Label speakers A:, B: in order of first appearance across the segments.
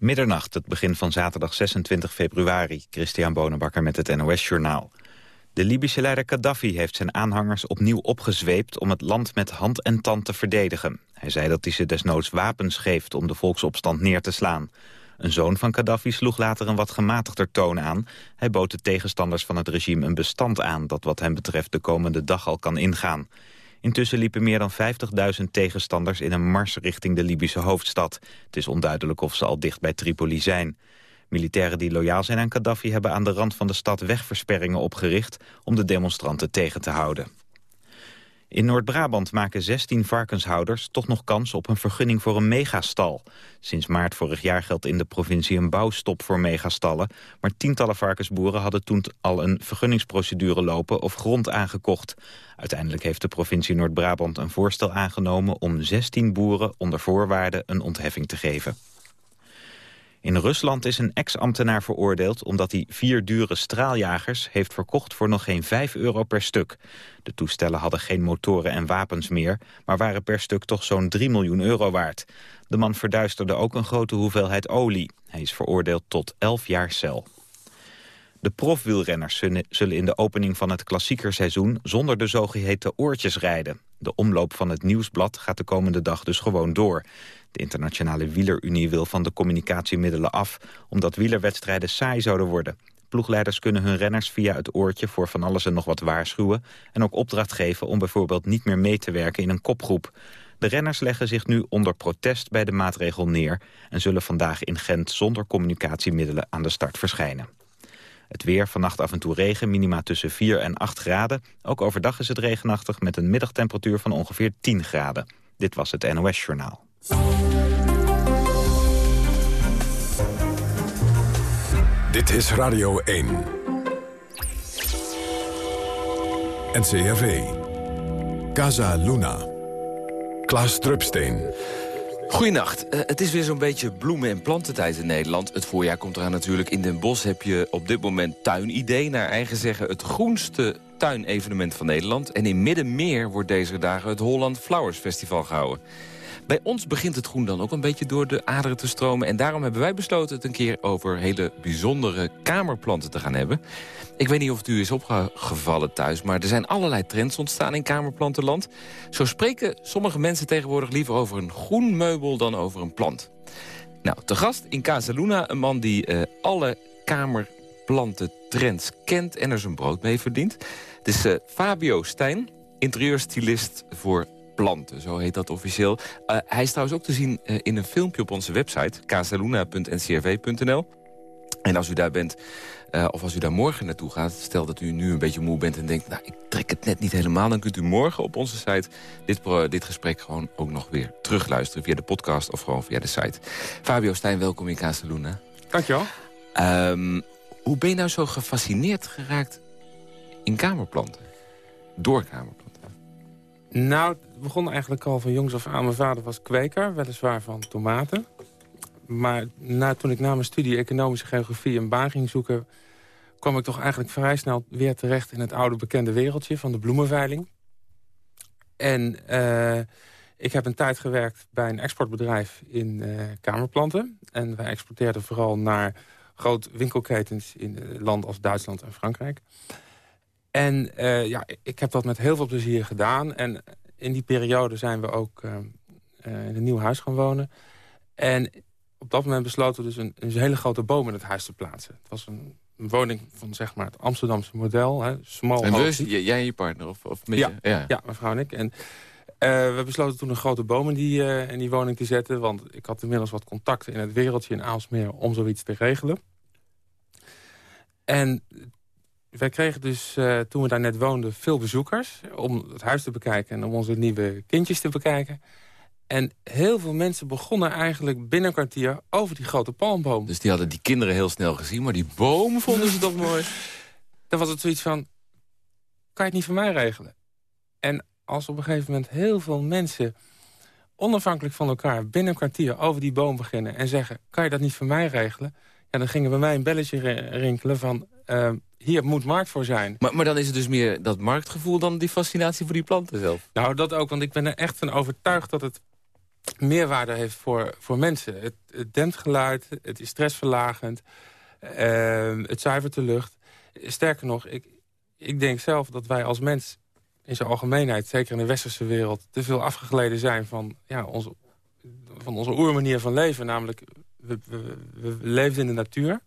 A: Middernacht, het begin van zaterdag 26 februari. Christian Bonenbakker met het NOS Journaal. De Libische leider Gaddafi heeft zijn aanhangers opnieuw opgezweept... om het land met hand en tand te verdedigen. Hij zei dat hij ze desnoods wapens geeft om de volksopstand neer te slaan. Een zoon van Gaddafi sloeg later een wat gematigder toon aan. Hij bood de tegenstanders van het regime een bestand aan... dat wat hem betreft de komende dag al kan ingaan. Intussen liepen meer dan 50.000 tegenstanders in een mars richting de Libische hoofdstad. Het is onduidelijk of ze al dicht bij Tripoli zijn. Militairen die loyaal zijn aan Gaddafi hebben aan de rand van de stad wegversperringen opgericht om de demonstranten tegen te houden. In Noord-Brabant maken 16 varkenshouders toch nog kans op een vergunning voor een megastal. Sinds maart vorig jaar geldt in de provincie een bouwstop voor megastallen. Maar tientallen varkensboeren hadden toen al een vergunningsprocedure lopen of grond aangekocht. Uiteindelijk heeft de provincie Noord-Brabant een voorstel aangenomen om 16 boeren onder voorwaarden een ontheffing te geven. In Rusland is een ex-ambtenaar veroordeeld omdat hij vier dure straaljagers heeft verkocht voor nog geen 5 euro per stuk. De toestellen hadden geen motoren en wapens meer, maar waren per stuk toch zo'n 3 miljoen euro waard. De man verduisterde ook een grote hoeveelheid olie. Hij is veroordeeld tot 11 jaar cel. De profwielrenners zullen in de opening van het klassiekerseizoen zonder de zogeheten oortjes rijden. De omloop van het nieuwsblad gaat de komende dag dus gewoon door. De internationale wielerunie wil van de communicatiemiddelen af... omdat wielerwedstrijden saai zouden worden. Ploegleiders kunnen hun renners via het oortje voor van alles en nog wat waarschuwen... en ook opdracht geven om bijvoorbeeld niet meer mee te werken in een kopgroep. De renners leggen zich nu onder protest bij de maatregel neer... en zullen vandaag in Gent zonder communicatiemiddelen aan de start verschijnen. Het weer, vannacht af en toe regen, minima tussen 4 en 8 graden. Ook overdag is het regenachtig met een middagtemperatuur van ongeveer 10 graden. Dit was het NOS Journaal.
B: Dit is Radio 1. NCRV. Casa Luna. Klaas Drupsteen.
C: Goedenacht. Uh, het is weer zo'n beetje bloemen- en plantentijd in Nederland. Het voorjaar komt eraan natuurlijk. In Den Bosch heb je op dit moment tuinidee. Naar eigen zeggen het groenste tuinevenement van Nederland. En in Middenmeer wordt deze dagen het Holland Flowers Festival gehouden. Bij ons begint het groen dan ook een beetje door de aderen te stromen. En daarom hebben wij besloten het een keer over hele bijzondere kamerplanten te gaan hebben. Ik weet niet of het u is opgevallen thuis, maar er zijn allerlei trends ontstaan in kamerplantenland. Zo spreken sommige mensen tegenwoordig liever over een groen meubel dan over een plant. Nou, te gast in Casaluna een man die uh, alle kamerplantentrends kent en er zijn brood mee verdient. Het is uh, Fabio Stijn, interieurstylist voor planten, zo heet dat officieel. Uh, hij is trouwens ook te zien uh, in een filmpje op onze website, casaluna.ncrv.nl. En als u daar bent, uh, of als u daar morgen naartoe gaat... stel dat u nu een beetje moe bent en denkt... nou, ik trek het net niet helemaal... dan kunt u morgen op onze site dit, dit gesprek gewoon ook nog weer terugluisteren... via de podcast of gewoon via de site. Fabio Stijn, welkom in Casaluna.
D: Dankjewel.
C: Um, hoe ben je nou zo gefascineerd geraakt in kamerplanten? Door kamerplanten?
D: Nou, begon eigenlijk al van jongs af aan. Mijn vader was kweker, weliswaar van tomaten. Maar na, toen ik na mijn studie economische geografie een baan ging zoeken... kwam ik toch eigenlijk vrij snel weer terecht in het oude bekende wereldje van de bloemenveiling. En uh, ik heb een tijd gewerkt bij een exportbedrijf in uh, kamerplanten. En wij exporteerden vooral naar grote winkelketens in landen als Duitsland en Frankrijk. En ja, ik heb dat met heel veel plezier gedaan. En in die periode zijn we ook uh, in een nieuw huis gaan wonen. En op dat moment besloten we dus een, een hele grote boom in het huis te plaatsen. Het was een, een woning van zeg maar het Amsterdamse model. Hè, small
C: en dus, jij en je partner? Of, of met
D: ja,
C: je? Ja.
D: ja, mevrouw en ik. En uh, we besloten toen een grote boom in die, uh, in die woning te zetten. Want ik had inmiddels wat contacten in het wereldje in Aalsmeer om zoiets te regelen. En wij kregen dus, uh, toen we daar net woonden, veel bezoekers... om het huis te bekijken en om onze nieuwe kindjes te bekijken. En heel veel mensen begonnen eigenlijk binnen een kwartier over die grote palmboom.
C: Dus die hadden die kinderen heel snel gezien, maar die boom vonden ze toch mooi?
D: Dan was het zoiets van, kan je het niet voor mij regelen? En als op een gegeven moment heel veel mensen onafhankelijk van elkaar... binnen een kwartier over die boom beginnen en zeggen... kan je dat niet voor mij regelen? Ja, dan gingen bij mij een belletje rinkelen van... Uh, hier moet markt voor zijn.
C: Maar, maar dan is het dus meer dat marktgevoel dan die fascinatie voor die planten zelf?
D: Nou, dat ook, want ik ben er echt van overtuigd dat het meerwaarde heeft voor, voor mensen. Het, het dempt geluid, het is stressverlagend, uh, het zuivert de lucht. Sterker nog, ik, ik denk zelf dat wij als mens in zijn algemeenheid... zeker in de westerse wereld, te veel afgegleden zijn van, ja, onze, van onze oermanier van leven. Namelijk, we, we, we leefden in de natuur.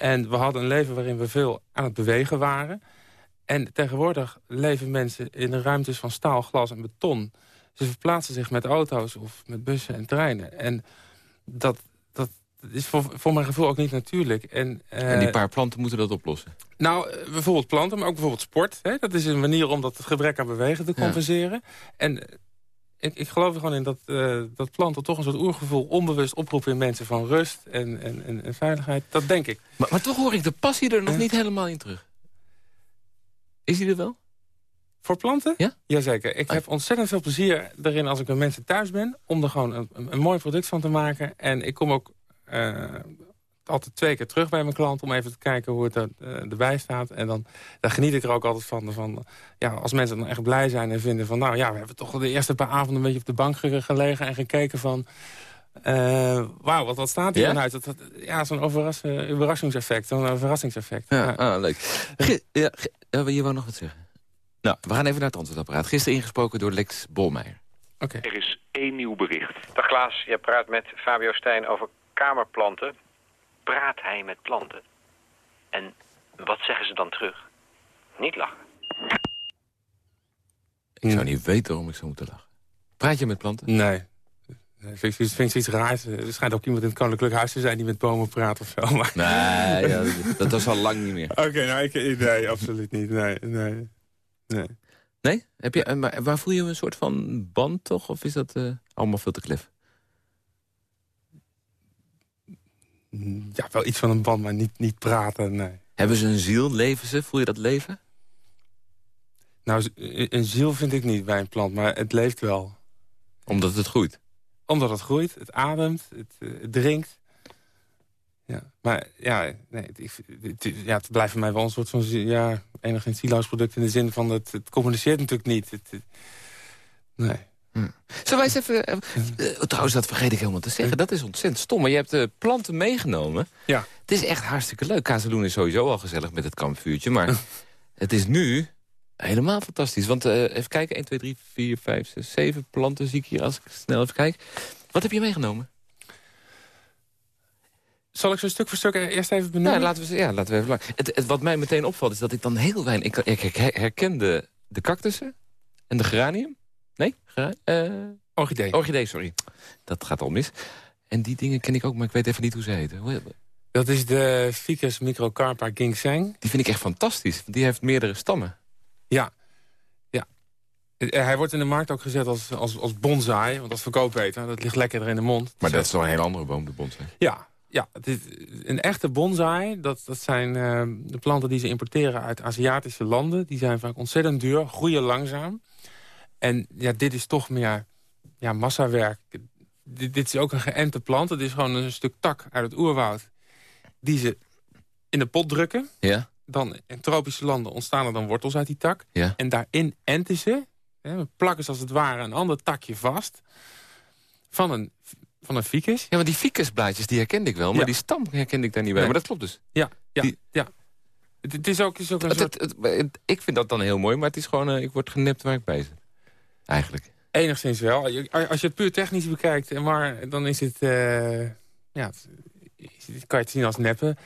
D: En we hadden een leven waarin we veel aan het bewegen waren. En tegenwoordig leven mensen in de ruimtes van staal, glas en beton. Ze verplaatsen zich met auto's of met bussen en treinen. En dat, dat is voor, voor mijn gevoel ook niet natuurlijk. En,
C: en die eh, paar planten moeten dat oplossen?
D: Nou, eh, bijvoorbeeld planten, maar ook bijvoorbeeld sport. Hè? Dat is een manier om dat gebrek aan bewegen te compenseren. En eh, ik, ik, geloof er gewoon in dat, uh, dat planten toch een soort oergevoel... onbewust oproepen in mensen van rust en, en, en, veiligheid. Dat denk ik.
C: Maar, maar, toch hoor ik de passie er nog niet helemaal in terug. Is die er wel?
D: Voor planten?
C: Ja?
D: Jazeker. Ik heb ontzettend veel plezier erin als ik met mensen thuis ben... om er gewoon een, een, mooi product van te maken. En ik kom ook uh, altijd twee keer terug bij mijn klant... om even te kijken hoe het er, uh, erbij staat. En dan daar geniet ik er ook altijd van. van ja, als mensen dan echt blij zijn en vinden van... nou ja, we hebben toch de eerste paar avonden een beetje op de bank gelegen... en gekeken van... Uh, Wauw, wat, wat staat hier ja? uit? Dat, dat, ja, zo'n overrassingseffect, zo'n verrassingseffect.
C: Ja, ja. Ah, leuk. ja, je wou nog wat zeggen? Nou, we gaan even naar het antwoordapparaat. Gisteren ingesproken door Lex Bolmeijer.
E: Oké. Er is één nieuw bericht. Dag Klaas, je praat met Fabio Stijn over kamerplanten. Praat hij met planten? En wat zeggen ze dan terug? Niet lachen.
C: Ik zou niet weten waarom ik zou moeten lachen. Praat je met planten?
D: Nee. Ik vind, vind iets raars. Er schijnt ook iemand in het Koninklijk Huis te zijn die met bomen praat of zo. Maar...
C: Nee, ja, dat was al lang niet meer.
D: Oké, nou, ik, nee, absoluut niet. Nee, nee. Nee.
C: Nee? Heb je, maar waar voel je een soort van band toch? Of is dat uh, allemaal veel te klef?
D: Ja, wel iets van een band, maar niet, niet praten, nee.
C: Hebben ze een ziel? Leven ze? Voel je dat leven?
D: Nou, een ziel vind ik niet bij een plant, maar het leeft wel.
C: Omdat het groeit?
D: Omdat het groeit, het ademt, het, eh, het drinkt. Ja, maar ja, nee, het, het, ja, het blijft voor mij wel een soort van ja, enigszins siloos product... in de zin van het, het communiceert natuurlijk niet. Het, nee.
C: Hm. Zullen wij eens even... Uh, trouwens, dat vergeet ik helemaal te zeggen. Dat is ontzettend stom. Maar je hebt de planten meegenomen.
D: Ja.
C: Het is echt hartstikke leuk. Kazeloen is sowieso al gezellig met het kampvuurtje. Maar het is nu helemaal fantastisch. Want uh, even kijken. 1, 2, 3, 4, 5, 6, 7 planten zie ik hier als ik snel even kijk. Wat heb je meegenomen?
D: Zal ik zo stuk voor stuk eerst even benoemen?
C: Ja, laten we, ja, laten we even lang. Het, het, wat mij meteen opvalt is dat ik dan heel weinig... Ik, ik herken de, de cactussen en de geranium. Nee? Uh,
D: orchidee.
C: Orchidee, sorry. Dat gaat al mis. En die dingen ken ik ook, maar ik weet even niet hoe ze heten.
D: Dat is de Ficus microcarpa ginseng.
C: Die vind ik echt fantastisch, die heeft meerdere stammen.
D: Ja. ja. Eh, hij wordt in de markt ook gezet als, als, als bonsai, want dat verkoopt beter. Dat ligt lekkerder in de mond.
C: Maar dat is toch een heel andere boom, de bonsai?
D: Ja, ja, het is een echte bonsai, dat, dat zijn uh, de planten die ze importeren uit Aziatische landen. Die zijn vaak ontzettend duur, groeien langzaam. En ja, dit is toch meer ja, massawerk. Dit, dit is ook een geënte plant. Het is gewoon een stuk tak uit het oerwoud. Die ze in de pot drukken.
C: Ja.
D: Dan in tropische landen ontstaan er dan wortels uit die tak.
C: Ja.
D: En daarin enten ze, hè, plakken ze als het ware een ander takje vast... van een van een ficus.
C: Ja, maar die ficusblaadjes die herkende ik wel, maar die stam herkende ik daar niet bij. Maar dat klopt dus.
D: Ja, ja, ja. Het, is ook, is ook een soort...
C: Het, ik vind dat dan heel mooi, maar het is gewoon... Uh, ik word genept waar ik bij zit. Eigenlijk.
D: Enigszins wel. Als je het puur technisch bekijkt, maar dan is het... Uh, ja, kan je het zien als neppen.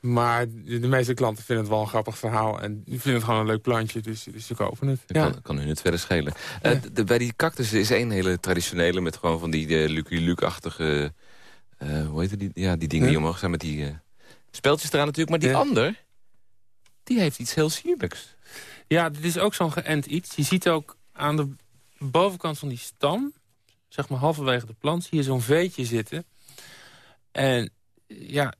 D: Maar de, meeste klanten vinden het wel een grappig verhaal. En die vinden het gewoon een leuk plantje, dus, dus ze kopen het.
C: Ja. Kan, kan hun het verder schelen. Uh, de, bij die cactus is één hele traditionele... met gewoon van die uh, Lucky Luke-achtige... Uh, hoe heet die? Ja, die dingen die omhoog zijn met die uh, speltjes eraan natuurlijk. Maar die ander, die heeft iets heel sierlijks.
D: Ja, dit is ook zo'n geënt iets. Je ziet ook aan de bovenkant van die stam... zeg maar halverwege de plant, zie je zo'n veetje zitten. En ja,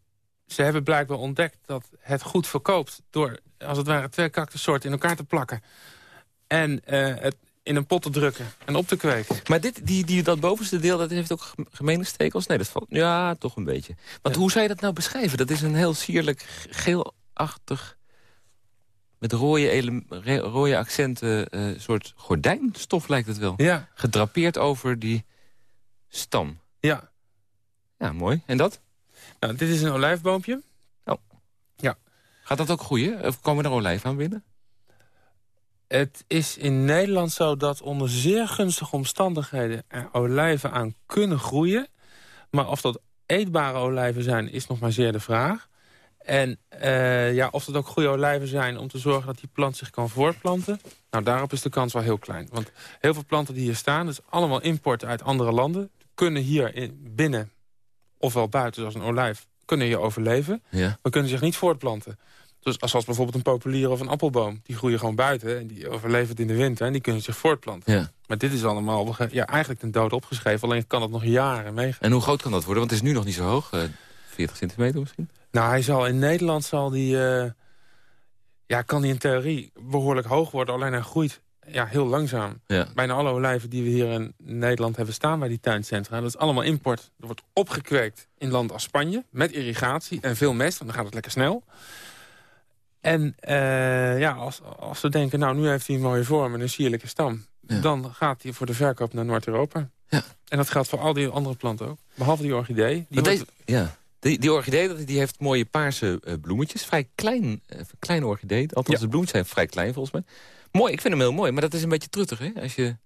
D: ze hebben blijkbaar ontdekt dat het goed verkoopt... door, als het ware, twee cactussoorten in elkaar te plakken. En uh, het in een pot te drukken en op te kweken.
C: Maar dit, die, die, dat bovenste deel, dat heeft ook gemene stekels? Nee, dat valt... Ja, toch een beetje. Want hoe zou je dat nou beschrijven? Dat is een heel sierlijk, geelachtig... met rode, rode accenten, uh, soort gordijnstof lijkt het wel.
D: Ja.
C: Gedrapeerd over die stam.
D: Ja.
C: Ja, mooi. En dat?
D: Nou, dit is een olijfboompje.
C: Gaat dat ook groeien? Of komen er olijven aan binnen?
D: Het is in Nederland zo dat onder zeer gunstige omstandigheden... er olijven aan kunnen groeien. Maar of dat eetbare olijven zijn, is nog maar zeer de vraag. En eh, ja, of dat ook goede olijven zijn om te zorgen dat die plant zich kan voortplanten... nou, daarop is de kans wel heel klein. Want heel veel planten die hier staan, dat is allemaal import uit andere landen... kunnen hier in, binnen, ofwel buiten, zoals een olijf, kunnen hier overleven...
C: Ja.
D: maar kunnen zich niet voortplanten. Dus als, als bijvoorbeeld een populier of een appelboom... die groeien gewoon buiten en die overleven het in de winter... en die kunnen zich voortplanten.
C: ja.
D: Maar dit is allemaal ja, eigenlijk ten dode opgeschreven. Alleen kan het nog jaren meegaan.
C: En hoe groot kan dat worden? Want het is nu nog niet zo hoog. eh 40 centimeter misschien?
D: Nou, hij zal in Nederland zal die, eh, ja, kan die in theorie behoorlijk hoog worden. Alleen hij groeit ja, heel langzaam.
C: Ja.
D: Bijna alle olijven die we hier in Nederland hebben staan bij die tuincentra... dat is allemaal import. Er wordt opgekweekt in landen als Spanje met irrigatie en veel mest. Want dan gaat het lekker snel. En eh, ja, als, als we denken, nou, nu heeft hij een mooie vorm en een sierlijke stam...
C: Ja.
D: dan gaat hij voor de verkoop naar Noord-Europa.
C: Ja.
D: En dat geldt voor al die andere planten ook. Behalve die orchidee. Die wordt-
C: ja. Die, die orchidee die heeft mooie paarse eh, bloemetjes. Vrij klein, eh, kleine orchidee. Althans,
D: Ja.
C: de bloemetjes zijn vrij klein volgens mij. Mooi, ik vind hem heel mooi. Maar dat is een beetje truttig, hè? Als je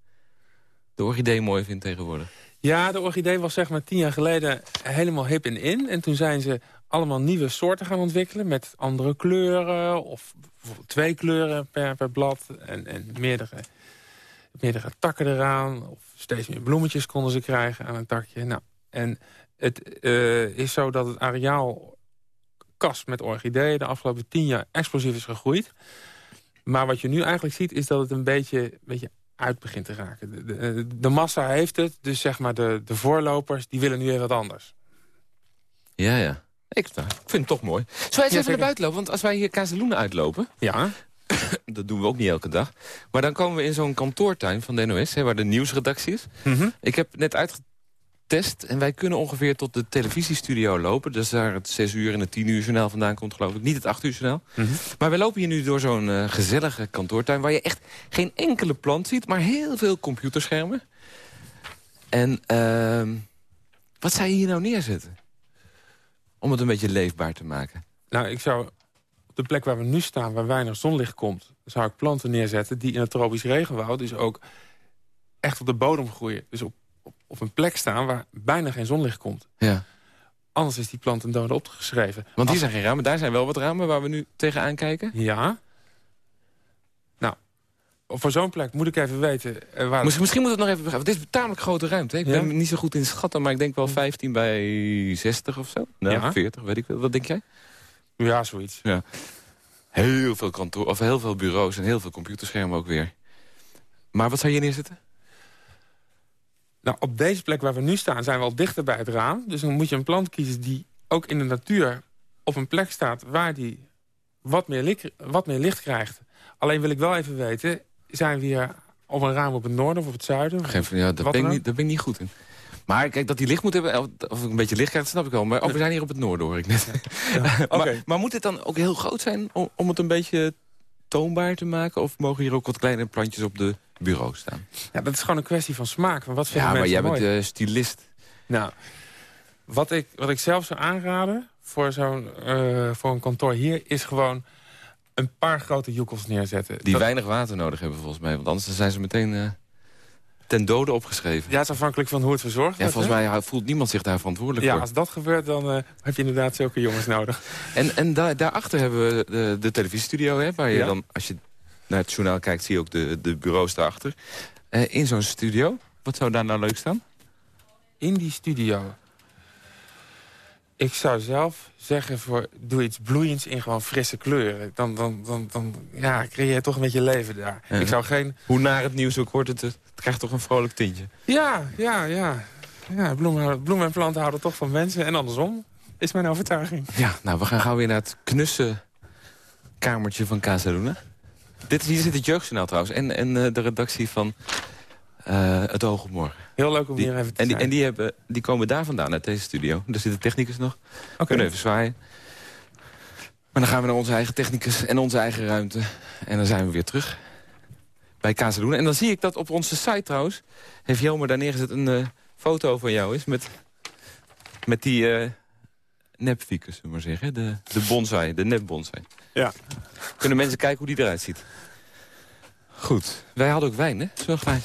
C: de orchidee mooi vindt tegenwoordig.
D: Ja, de orchidee was zeg maar tien jaar geleden helemaal hip en in. En toen zijn ze allemaal nieuwe soorten gaan ontwikkelen... met andere kleuren of twee kleuren per, per blad... en, en meerdere, meerdere takken eraan. Of steeds meer bloemetjes konden ze krijgen aan een takje. Nou, en het eh, is zo dat het areaal kast met orchideeën... de afgelopen tien jaar explosief is gegroeid. Maar wat je nu eigenlijk ziet is dat het een beetje, een beetje uit begint te raken. De, de, de massa heeft het, dus zeg maar de, de voorlopers... die willen nu weer wat anders.
C: Ja, ja. Ik, nou, ik vind hem toch mooi. Zullen wij eens even naar buiten lopen? Want als wij hier Kazeloenen uitlopen...
D: Ja,
C: dat doen we ook niet elke dag... maar dan komen we in zo'n kantoortuin van de NOS... Hè, waar de nieuwsredactie is. Ik heb net uitgetest en wij kunnen ongeveer tot de televisiestudio lopen. Dat is daar het 6 uur en het 10 uur journaal vandaan komt, geloof ik. Niet het 8 uur journaal. Maar wij lopen hier nu door zo'n eh, gezellige kantoortuin... waar je echt geen enkele plant ziet, maar heel veel computerschermen. En ehm, wat zou je hier nou neerzetten? Om het een beetje leefbaar te maken.
D: nou ik zou op de plek waar we nu staan, waar weinig zonlicht komt... zou ik planten neerzetten die in het tropisch regenwoud... dus ook echt op de bodem groeien. Dus op, op, een plek staan waar bijna geen zonlicht komt.
C: Ja.
D: Anders is die plant een dode opgeschreven.
C: Want hier
D: Als-
C: zijn geen ramen, daar zijn wel wat ramen waar we nu tegenaan kijken.
D: Ja. Nou, voor zo'n plek moet ik even weten... eh, waar
C: Misschien, misschien moet het nog even begrijpen. Het is een tamelijk grote ruimte. Ik
D: Ja?
C: ben niet zo goed in schatten, maar ik denk wel 15 bij 60 of zo. Nou,
D: Ja.
C: 40, weet ik wel. Wat denk jij?
D: Ja, zoiets.
C: Heel veel kantoor, of heel veel bureaus en heel veel computerschermen ook weer. Maar wat zou je neerzetten?
D: Nou, op deze plek waar we nu staan zijn we al dichter bij het raam. Dus dan moet je een plant kiezen die ook in de natuur op een plek staat... waar die wat meer, licht, wat meer licht krijgt. Alleen wil ik wel even weten, zijn we hier op een raam op het noorden of op het zuiden?
C: Geen, ja, daar, ben ik niet, daar ben ik niet goed in. Maar kijk, dat die licht moet hebben, of- ik een beetje licht krijg, dat snap ik wel. Maar oh, we zijn hier op het noorden, hoor ik net. Maar moet het dan ook heel groot zijn om, om het een beetje toonbaar te maken? Of mogen hier ook wat kleine plantjes op de bureau staan?
D: Ja, dat is gewoon een kwestie van smaak. Van wat vinden
C: Ja, maar jij
D: mooi?
C: bent uh, stylist.
D: Nou, wat ik, wat ik zelf zou aanraden voor, zo'n eh, voor een kantoor hier... is gewoon een paar grote joekels neerzetten.
C: Die
D: Dat-
C: weinig water nodig hebben volgens mij. Want anders zijn ze meteen eh, ten dode opgeschreven.
D: ja, het is afhankelijk van hoe het verzorgd
C: Ja,
D: wordt.
C: volgens
D: hè?
C: mij voelt niemand zich daar verantwoordelijk
D: Ja,
C: voor.
D: als dat gebeurt, dan heb je inderdaad zulke jongens nodig.
C: En, en daar daarachter hebben we de, de televisiestudio, hè, waar je
D: Ja.
C: dan, als je naar het journaal kijkt, zie je ook de, de bureaus daarachter. Eh, in zo'n studio, wat zou daar nou leuk staan?
D: In die studio. Ik zou zelf zeggen, voor, doe iets bloeiends in gewoon frisse kleuren. Dan, dan, dan, dan ja, creëer je toch een beetje leven daar.
C: Ja.
D: Ik zou geen...
C: Hoe naar het nieuws ook wordt, het, het krijgt toch een vrolijk tintje.
D: Ja, ja, ja. ja bloemen, bloemen en planten houden toch van mensen. En andersom, is mijn overtuiging.
C: Ja, nou, we gaan gauw weer naar het knusse kamertje van Casaluna. Dit, hier zit het jeugdjournaal trouwens. En, en eh, de redactie van eh, Het Oog op Morgen.
D: Heel leuk om
C: Die-
D: hier even te
C: en die,
D: zijn.
C: en die, hebben, die komen daar vandaan, uit deze studio. Daar zit de technicus nog.
D: Oké.
C: Kunnen even zwaaien. Maar dan gaan we naar onze eigen technicus en onze eigen ruimte. En dan zijn we weer terug bij Casaluna. En dan zie ik dat op onze site trouwens... heeft Jelmer daar neergezet een, eh, foto van jou is met, met die nepficus, zullen we maar zeggen. De, de bonsai, de nepbonsai.
D: Ja.
C: Kunnen mensen kijken hoe die eruit ziet. Goed. Wij hadden ook wijn, hè? Zo grijs.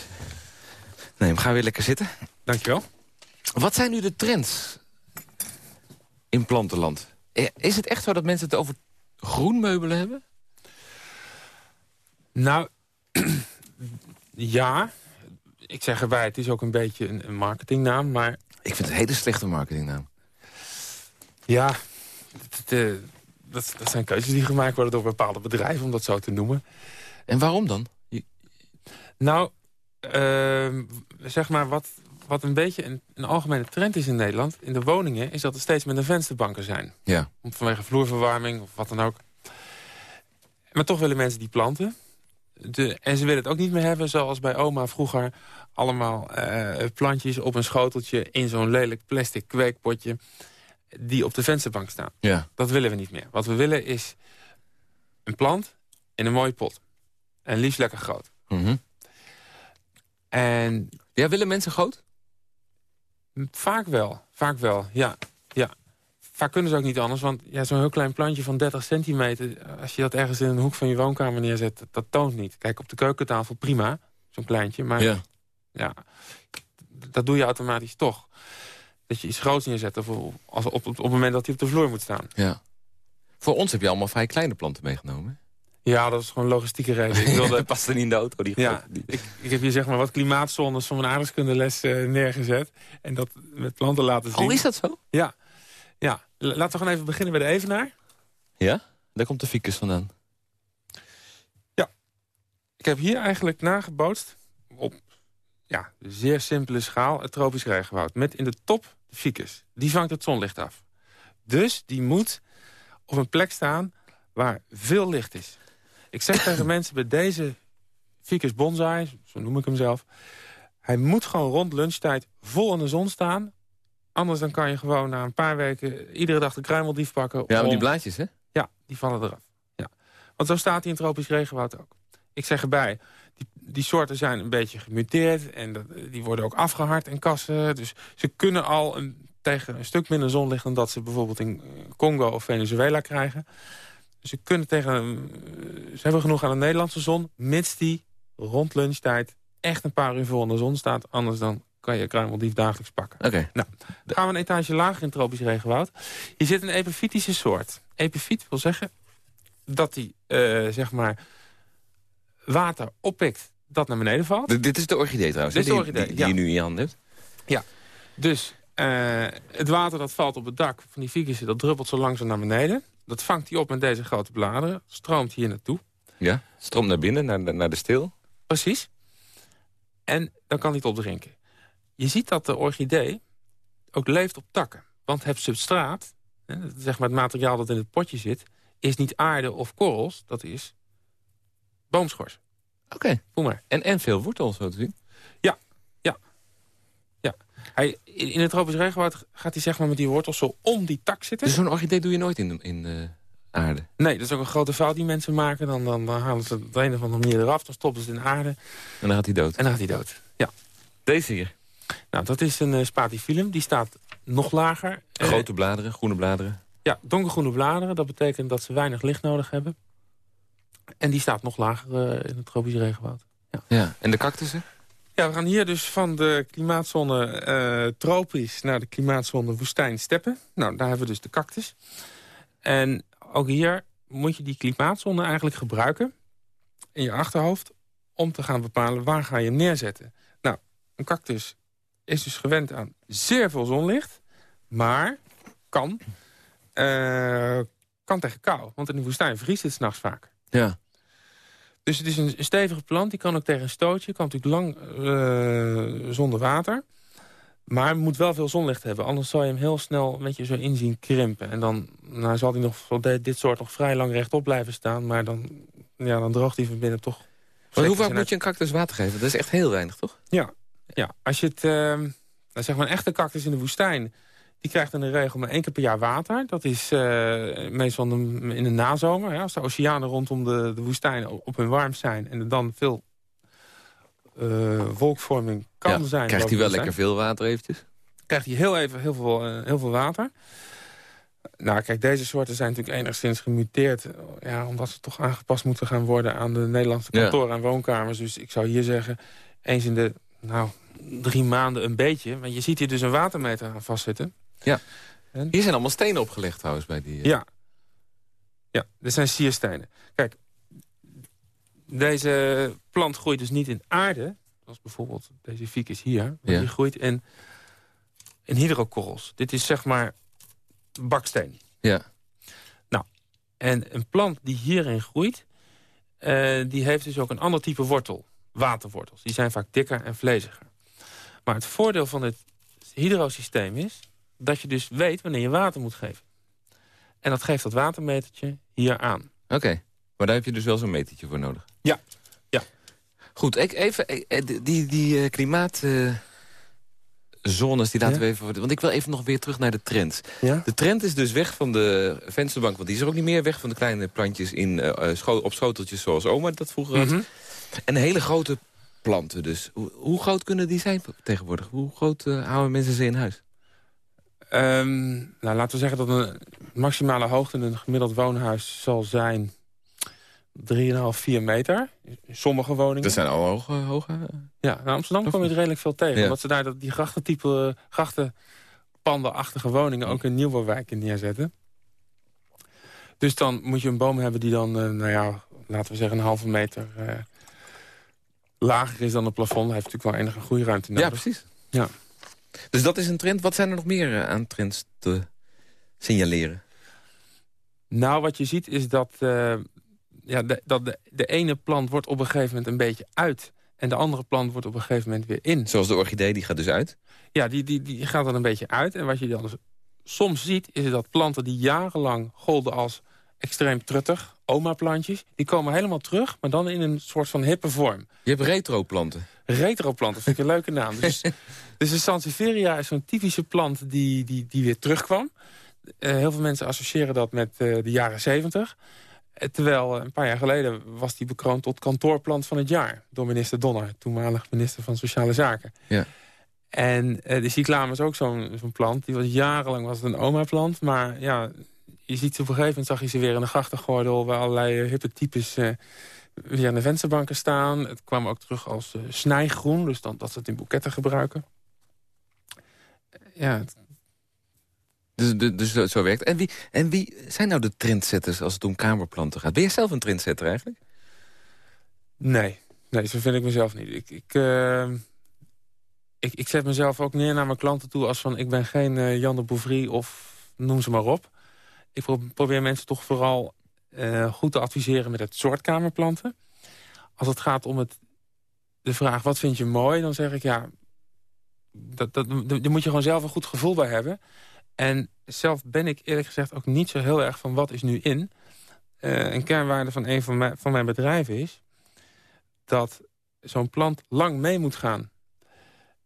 C: Nee, we gaan weer lekker zitten.
D: Dankjewel.
C: Wat zijn nu de trends in plantenland? Eh, is het echt zo dat mensen het over groenmeubelen hebben?
D: Nou, ja. Ik zeg erbij, het is ook een beetje een, marketingnaam, maar...
C: Ik vind het een hele slechte marketingnaam.
D: Ja, dat, dat, zijn keuzes die gemaakt worden door bepaalde bedrijven, om dat zo te noemen.
C: En waarom dan?
D: Nou, uh, zeg maar, wat, wat een beetje een, een, algemene trend is in Nederland... in de woningen, is dat er steeds minder vensterbanken zijn.
C: Ja.
D: Vanwege vloerverwarming of wat dan ook. Maar toch willen mensen die planten. De, en ze willen het ook niet meer hebben zoals bij oma vroeger... allemaal uh, plantjes op een schoteltje in zo'n lelijk plastic kweekpotje... die op de vensterbank staan.
C: Ja.
D: Dat willen we niet meer. Wat we willen is een plant in een mooie pot. En liefst lekker groot.
C: Mm
D: En...
C: Ja, willen mensen groot?
D: Vaak wel, vaak wel, ja. ja. Vaak kunnen ze ook niet anders, want ja, zo'n heel klein plantje van 30 centimeter... als je dat ergens in een hoek van je woonkamer neerzet, dat, toont niet. Kijk, op de keukentafel prima, zo'n kleintje, maar
C: ja.
D: ja. dat doe je automatisch toch. Dat je iets groots neerzet of als op, op, op het moment dat hij op de vloer moet staan.
C: Ja. Voor ons heb je allemaal vrij kleine planten meegenomen.
D: Ja, dat is gewoon logistieke reden. Ik wilde...
C: past er niet in de auto. Die
D: ja, ik, ik, heb hier zeg maar wat klimaatzones van mijn aardrijkskundeles uh, neergezet. En dat met planten laten zien.
C: Oh, is dat zo?
D: Ja. ja. Laten we gewoon even beginnen bij de evenaar.
C: Ja? Daar komt de ficus vandaan.
D: Ja. Ik heb hier eigenlijk nagebootst op ja, zeer simpele schaal het tropisch regenwoud. Met in de top de ficus. Die vangt het zonlicht af. Dus die moet op een plek staan waar veel licht is. Ik zeg tegen mensen bij deze ficus bonsai, zo noem ik hem zelf... hij moet gewoon rond lunchtijd vol in de zon staan. Anders dan kan je gewoon na een paar weken iedere dag de kruimeldief pakken.
C: Ja, maar die blaadjes, hè?
D: Ja, die vallen eraf. Ja. Want zo staat hij in tropisch regenwoud ook. Ik zeg erbij, die, soorten zijn een beetje gemuteerd... en dat, die worden ook afgehard in kassen. Dus ze kunnen al een, tegen een stuk minder zonlicht... dan dat ze bijvoorbeeld in Congo of Venezuela krijgen. Ze kunnen tegen ze hebben genoeg aan de Nederlandse zon, mits die rond lunchtijd echt een paar uur voor in de zon staat. Anders dan kan je kruimeldief dagelijks pakken.
C: Oké.
D: Nou, dan gaan we een etage lager in tropisch regenwoud. Hier zit een epifytische soort. Epifiet wil zeggen dat die, uh, zeg maar, water oppikt dat naar beneden valt.
C: dit is de orchidee trouwens,
D: dit is de orchidee,
C: die, die, je nu in je hand hebt.
D: Ja, dus uh, het water dat valt op het dak van die ficussen... dat druppelt zo langzaam naar beneden. Dat vangt hij op met deze grote bladeren. Stroomt hier naartoe.
C: Ja, stroomt naar binnen, naar de, naar de steel.
D: Precies. En dan kan hij het opdrinken. Je ziet dat de orchidee ook leeft op takken. Want het substraat, zeg maar het materiaal dat in het potje zit... is niet aarde of korrels, dat is boomschors.
C: Oké.
D: Voel maar.
C: En, en veel wortels, zo te zien.
D: Ja, ja. ja. Hij, in het tropisch regenwoud gaat hij zeg maar met die wortels zo om die tak zitten.
C: Dus zo'n orchidee doe je nooit in, in uh, aarde?
D: Nee, dat is ook een grote fout die mensen maken. Dan, dan, dan halen ze het op een of andere manier eraf, dan stoppen ze het in aarde.
C: En dan gaat hij dood?
D: En dan gaat hij dood, ja.
C: Deze hier?
D: Nou, dat is een uh, spatifilum. Die staat nog lager.
C: Grote bladeren, groene bladeren?
D: Ja, donkergroene bladeren. Dat betekent dat ze weinig licht nodig hebben. En die staat nog lager uh, in het tropisch regenwoud. Ja.
C: ja. En de cactussen?
D: Ja, we gaan hier dus van de klimaatzone uh, tropisch naar de klimaatzone woestijn-steppen. Nou, daar hebben we dus de cactus. En ook hier moet je die klimaatzone eigenlijk gebruiken in je achterhoofd... om te gaan bepalen waar ga je neerzetten. Nou, een cactus is dus gewend aan zeer veel zonlicht... maar kan, uh, kan tegen kou. Want in de woestijn vriest het s'nachts vaak.
C: Ja.
D: Dus het is een stevige plant. Die kan ook tegen een stootje. Kan natuurlijk lang uh, zonder water. Maar moet wel veel zonlicht hebben. Anders zal je hem heel snel een beetje zo inzien krimpen. En dan nou, zal hij nog dit soort nog vrij lang rechtop blijven staan. Maar dan, ja, dan droogt hij van binnen toch.
C: Maar hoe vaak moet je een cactus water geven? Dat is echt heel weinig, toch?
D: Ja. ja. Als je het, uh, nou, zeg maar een echte cactus in de woestijn... Die krijgt in de regel maar één keer per jaar water. Dat is uh, meestal in de nazomer. Ja, als de oceanen rondom de, de woestijn op hun warm zijn... en er dan veel uh, wolkvorming kan zijn.
C: Krijgt hij wel lekker veel water eventjes?
D: Krijgt hij heel even heel veel, heel veel water. Nou, kijk, deze soorten zijn natuurlijk enigszins gemuteerd. Ja, omdat ze toch aangepast moeten gaan worden aan de Nederlandse kantoren en woonkamers. Dus ik zou hier zeggen, eens in de nou, drie maanden een beetje. Want je ziet hier dus een watermeter aan vastzitten.
C: Ja. En? Hier zijn allemaal stenen opgelegd trouwens bij die... Uh...
D: Ja. Ja, dit zijn sierstenen. Kijk, deze plant groeit dus niet in aarde. Zoals bijvoorbeeld deze ficus hier. Ja. die groeit in, in hydrokorrels. Dit is zeg maar baksteen.
C: Ja.
D: Nou, en een plant die hierin groeit... Uh, die heeft dus ook een ander type wortel. Waterwortels. Die zijn vaak dikker en vleesiger. Maar het voordeel van het hydrosysteem is... dat je dus weet wanneer je water moet geven. En dat geeft dat watermetertje hier aan.
C: Oké, maar daar heb je dus wel zo'n metertje voor nodig?
D: Ja. ja.
C: Goed, ik even, eh, die, die uh, klimaat... Uh zones, die laten we even... Want ik wil even nog weer terug naar de trend.
D: Ja?
C: De trend is dus weg van de vensterbank, want die is er ook niet meer. Weg van de kleine plantjes in, uh, op schoteltjes zoals oma dat vroeger had. Mhm. En hele grote planten dus. Hoe, hoe, groot kunnen die zijn tegenwoordig? Hoe groot uh, houden mensen ze in huis?
D: Um, nou, laten we zeggen dat een maximale hoogte in een gemiddeld woonhuis zal zijn 3,5, 4 meter. Sommige woningen.
C: Dat zijn al hoge... hoge...
D: Ja, in Amsterdam kom je er redelijk veel tegen. Omdat ze daar die grachtentype, grachtenpandenachtige woningen... ook in nieuwe wijken neerzetten. Dus dan moet je een boom hebben die dan, uh, nou ja, laten we zeggen een halve meter... Uh, lager is dan het plafond. Hij heeft natuurlijk wel enige groeiruimte nodig.
C: Ja, precies.
D: Ja.
C: Dus dat is een trend. Wat zijn er nog meer uh, aan trends te signaleren?
D: Nou, wat je ziet is dat ja, de, dat de, de ene plant wordt op een gegeven moment een beetje uit... en de andere plant wordt op een gegeven moment weer in.
C: Zoals de orchidee, die gaat dus uit?
D: Ja, die, die, die gaat dan een beetje uit. En wat je dan soms ziet, is dat planten die jarenlang golden als extreem truttig, oma-plantjes... die komen helemaal terug, maar dan in een soort van hippe vorm.
C: Je hebt retro-planten.
D: Retro-planten, vind ik een leuke naam. Dus, dus de Sansevieria is zo'n typische plant die, die, die weer terugkwam. Uh, heel veel mensen associëren dat met uh, de jaren zeventig. Terwijl eh, een paar jaar geleden was die bekroond tot kantoorplant van het jaar. Door minister Donner, toenmalig minister van Sociale Zaken.
C: Ja.
D: En de cyclamen is ook zo'n zo'n plant. Die was jarenlang was het een oma-plant. Maar ja, je ziet ze op een gegeven moment zag je ze weer in de grachtengordel... waar allerlei uh, hippe types uh, weer aan de vensterbanken staan. Het kwam ook terug als snijgroen. Dus dan, dat ze het in boeketten gebruiken. Ja,
C: dus, dus zo werkt En wie, en wie zijn nou de trendsetters als het om kamerplanten gaat? Ben jij zelf een trendsetter eigenlijk?
D: Nee, nee zo vind ik mezelf niet. Ik, ik, uh, ik, ik, zet mezelf ook neer naar mijn klanten toe als van... ik ben geen Jan de Bouvry of noem ze maar op. Ik probeer mensen toch vooral uh, goed te adviseren met het soort kamerplanten. Als het gaat om het, de vraag wat vind je mooi, dan zeg ik ja... Dat, dat, daar moet je gewoon zelf een goed gevoel bij hebben. En zelf ben ik eerlijk gezegd ook niet zo heel erg van wat is nu in. Uh, een kernwaarde van een van mijn, van mijn bedrijven is... dat zo'n plant lang mee moet gaan.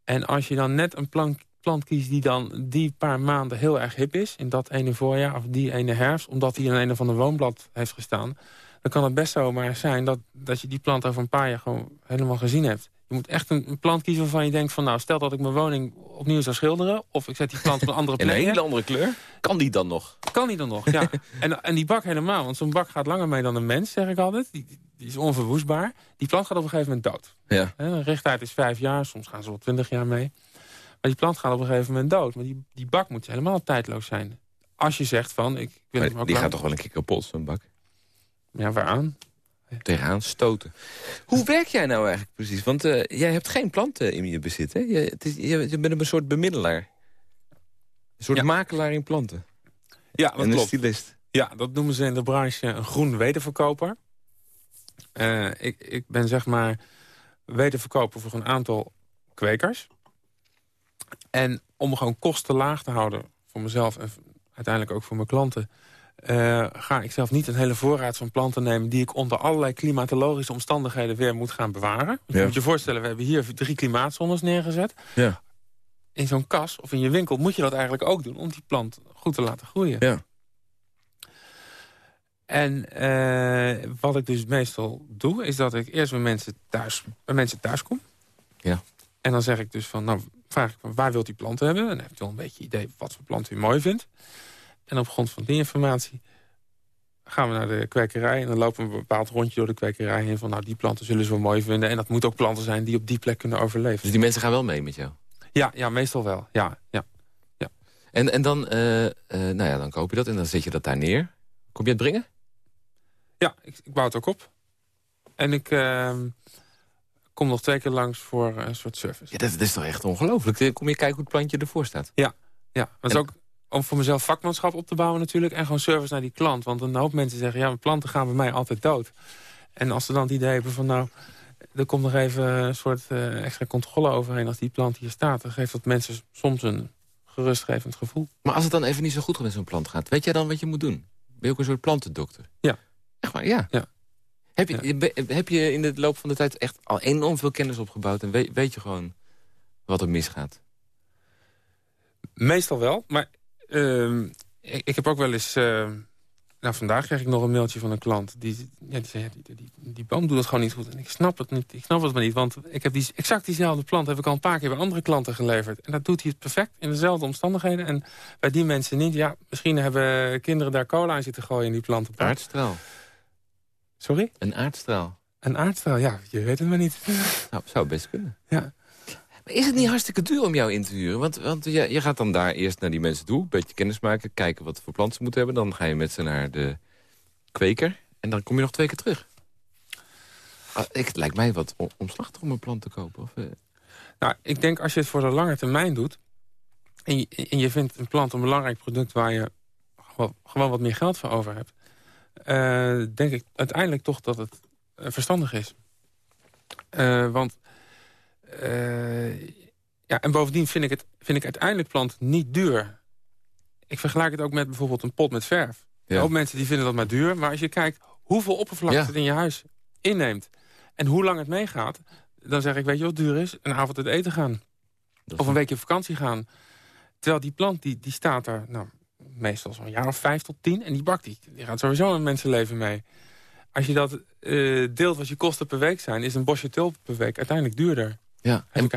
D: En als je dan net een plant, plant kiest die dan die paar maanden heel erg hip is... in dat ene voorjaar of die ene herfst... omdat die in een of ander woonblad heeft gestaan... dan kan het best zomaar zijn dat, dat je die plant over een paar jaar gewoon helemaal gezien hebt. Je moet echt een, plant kiezen waarvan je denkt van... nou, stel dat ik mijn woning opnieuw zou schilderen... of ik zet die plant op een andere plek.
C: In een hele andere kleur? Kan die dan nog?
D: Kan die dan nog, ja. en, en die bak helemaal, want zo'n bak gaat langer mee dan een mens, zeg ik altijd. Die, die is onverwoestbaar. Die plant gaat op een gegeven moment dood.
C: Ja.
D: Een richttijd is vijf jaar, soms gaan ze wel twintig jaar mee. Maar die plant gaat op een gegeven moment dood. Maar die, die bak moet helemaal tijdloos zijn. Als je zegt van... Ik wil
C: maar die gaat toch wel een keer kapot, zo'n bak?
D: Ja, waaraan?
C: tegenaan stoten. Hoe werk jij nou eigenlijk precies? Want uh, jij hebt geen planten in je bezit, hè? Je, het is, je, bent een soort bemiddelaar. Een soort makelaar in planten.
D: Ja, dat
C: en
D: klopt.
C: stylist.
D: Ja, dat noemen ze in de branche een groen wederverkoper. Uh, ik, ik ben zeg maar wederverkoper voor een aantal kwekers. En om gewoon kosten laag te houden voor mezelf en uiteindelijk ook voor mijn klanten... Uh, ga ik zelf niet een hele voorraad van planten nemen... die ik onder allerlei klimatologische omstandigheden weer moet gaan bewaren. Je moet je voorstellen, we hebben hier drie klimaatzones neergezet.
C: Ja.
D: In zo'n kas of in je winkel moet je dat eigenlijk ook doen... om die plant goed te laten groeien.
C: Ja.
D: En uh, wat ik dus meestal doe, is dat ik eerst bij mensen thuis, bij mensen thuis kom.
C: Ja.
D: En dan zeg ik dus van, nou, vraag ik van waar wilt u planten hebben? En dan heb je wel een beetje idee wat voor planten u mooi vindt. En op grond van die informatie gaan we naar de kwekerij... en dan lopen we een bepaald rondje door de kwekerij heen... van nou, die planten zullen ze wel mooi vinden. En dat moeten ook planten zijn die op die plek kunnen overleven.
C: Dus die mensen gaan wel mee met jou?
D: Ja, ja meestal wel. Ja, ja. ja.
C: En, en dan, uh, uh, nou ja, dan koop je dat en dan zet je dat daar neer. Kom je het brengen?
D: Ja, ik, ik bouw het ook op. En ik uh, kom nog twee keer langs voor een soort service.
C: Ja, dat, dat is toch echt ongelooflijk. Kom je kijken hoe het plantje ervoor staat?
D: Ja, ja. dat is ook om voor mezelf vakmanschap op te bouwen natuurlijk. En gewoon service naar die klant. Want een hoop mensen zeggen, ja, mijn planten gaan bij mij altijd dood. En als ze dan het idee hebben van, nou, er komt nog even een soort uh, extra controle overheen als die plant hier staat. Dan geeft dat mensen soms een gerustgevend gevoel.
C: Maar als het dan even niet zo goed met zo'n plant gaat, weet jij dan wat je moet doen? Ben je ook een soort plantendokter?
D: Ja.
C: Echt waar, ja.
D: ja.
C: Heb, je, heb je in de loop van de tijd echt al enorm veel kennis opgebouwd... en weet, weet je gewoon wat er misgaat?
D: Meestal wel, maar uh, ik, ik, heb ook wel eens... Uh, nou, vandaag kreeg ik nog een mailtje van een klant. Die, ja, die zei, ja, die, die, die, boom doet het gewoon niet goed. En ik snap het niet. Ik snap het maar niet. Want ik heb die, exact diezelfde plant heb ik al een paar keer bij andere klanten geleverd. En dat doet hij het perfect in dezelfde omstandigheden. En bij die mensen niet. Ja, misschien hebben kinderen daar cola aan zitten gooien in die planten.
C: Aardstraal.
D: Sorry?
C: Een aardstraal.
D: Een aardstraal, ja. Je weet het maar niet.
C: Nou, zou best kunnen.
D: Ja.
C: Maar is het niet hartstikke duur om jou in te huren? Want, want je, je gaat dan daar eerst naar die mensen toe, een beetje kennis maken... kijken wat voor planten ze moeten hebben. Dan ga je met ze naar de kweker en dan kom je nog twee keer terug. Ah, ik, het lijkt mij wat omslachtig om een plant te kopen. Of, uh...
D: Nou, ik denk als je het voor de lange termijn doet... en je, en je vindt een plant een belangrijk product... waar je gewoon, gewoon wat meer geld voor over hebt... Uh, denk ik uiteindelijk toch dat het uh, verstandig is. want uh, ja, en bovendien vind ik, het, vind ik uiteindelijk planten niet duur. Ik vergelijk het ook met bijvoorbeeld een pot met verf. Ja. Ook mensen die vinden dat maar duur. Maar als je kijkt hoeveel oppervlakte ja. het in je huis inneemt... en hoe lang het meegaat... dan zeg ik, weet je wat duur is? Een avond uit eten gaan. of een weekje op vakantie gaan. Terwijl die plant, die, die staat er nou, meestal zo'n jaar of vijf tot tien... en die bak, die, die gaat sowieso een mensenleven mee. Als je dat uh, deelt wat je kosten per week zijn... is een bosje tulpen per week uiteindelijk duurder.
C: Ja, en,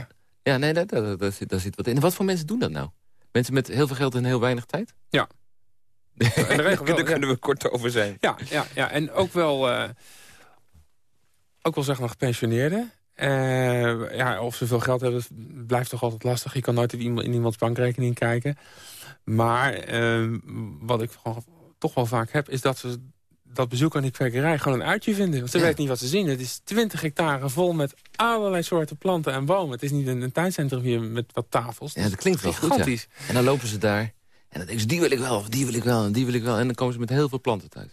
C: ja nee, daar, daar, daar, zit, daar zit wat in. En wat voor mensen doen dat nou? Mensen met heel veel geld en heel weinig tijd?
D: Ja.
C: en daar kunnen we kort over zijn.
D: Ja, ja, ja. en ook wel, uh, ook wel zeg maar gepensioneerden. Uh, ja, of ze veel geld hebben, blijft toch altijd lastig. Je kan nooit in iemands bankrekening kijken. Maar uh, wat ik toch wel vaak heb, is dat ze dat bezoek aan die kwekerij gewoon een uitje vinden. Want ze ja. weten niet wat ze zien. Het is 20 hectare vol met allerlei soorten planten en bomen. Het is niet een, een tuincentrum hier met wat tafels.
C: Ja, dat klinkt wel goed, ja. En dan lopen ze daar. En dan denken ze, die wil ik wel, die wil ik wel, en die wil ik wel. En dan komen ze met heel veel planten thuis.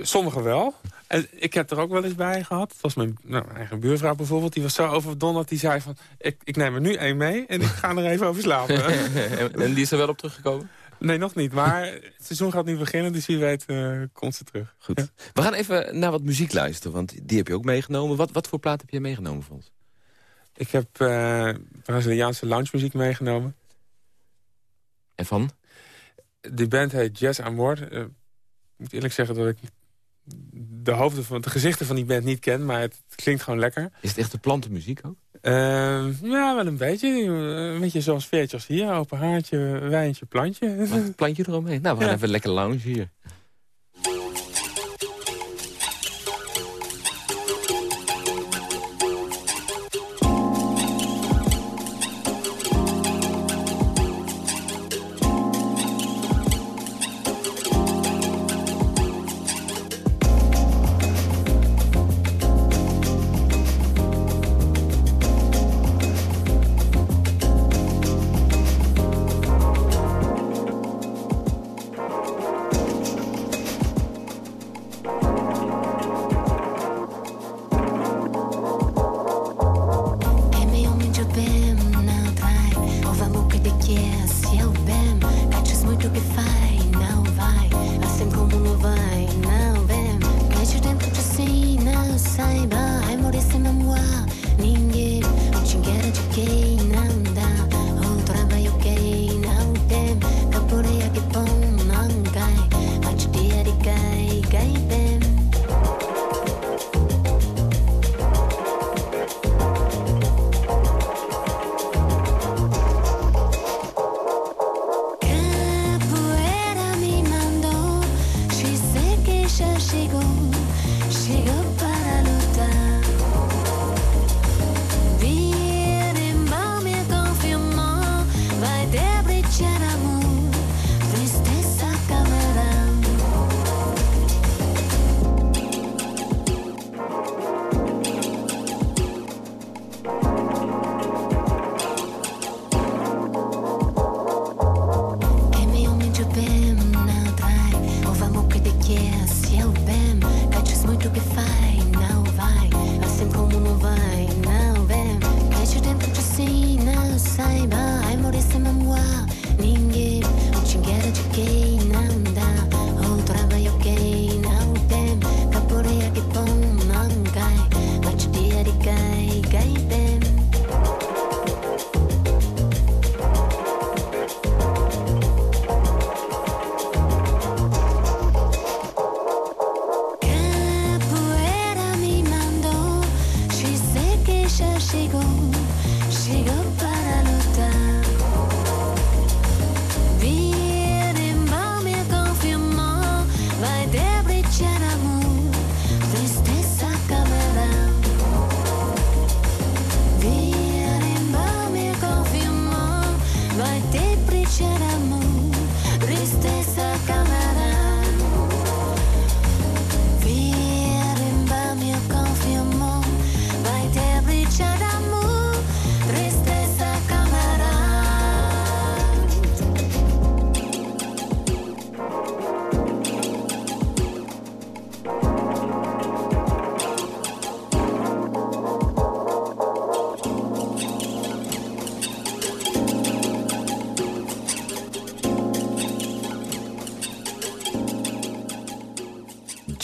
D: Sommigen wel. En ik heb er ook wel eens bij gehad. Het was mijn nou, eigen buurvrouw bijvoorbeeld. Die was zo overdonderd. Die zei van, ik, ik neem er nu één mee en ik ga er even over slapen.
C: en die is er wel op teruggekomen?
D: Nee, nog niet. Maar het seizoen gaat nu beginnen, dus wie weet uh, komt ze terug.
C: Goed. Ja. We gaan even naar wat muziek luisteren, want die heb je ook meegenomen. Wat, wat voor plaat heb je meegenomen voor ons?
D: Ik heb uh, Braziliaanse lounge-muziek meegenomen.
C: En van?
D: Die band heet Jazz Amor. Uh, ik moet eerlijk zeggen dat ik de hoofden van de gezichten van die band niet ken, maar het klinkt gewoon lekker.
C: Is het echt de plantenmuziek ook?
D: Uh, ja, wel een beetje. Een beetje zoals veertjes hier. Open haartje, wijntje, plantje.
C: Wat, plantje eromheen. Nou, we gaan ja. even lekker lounge hier.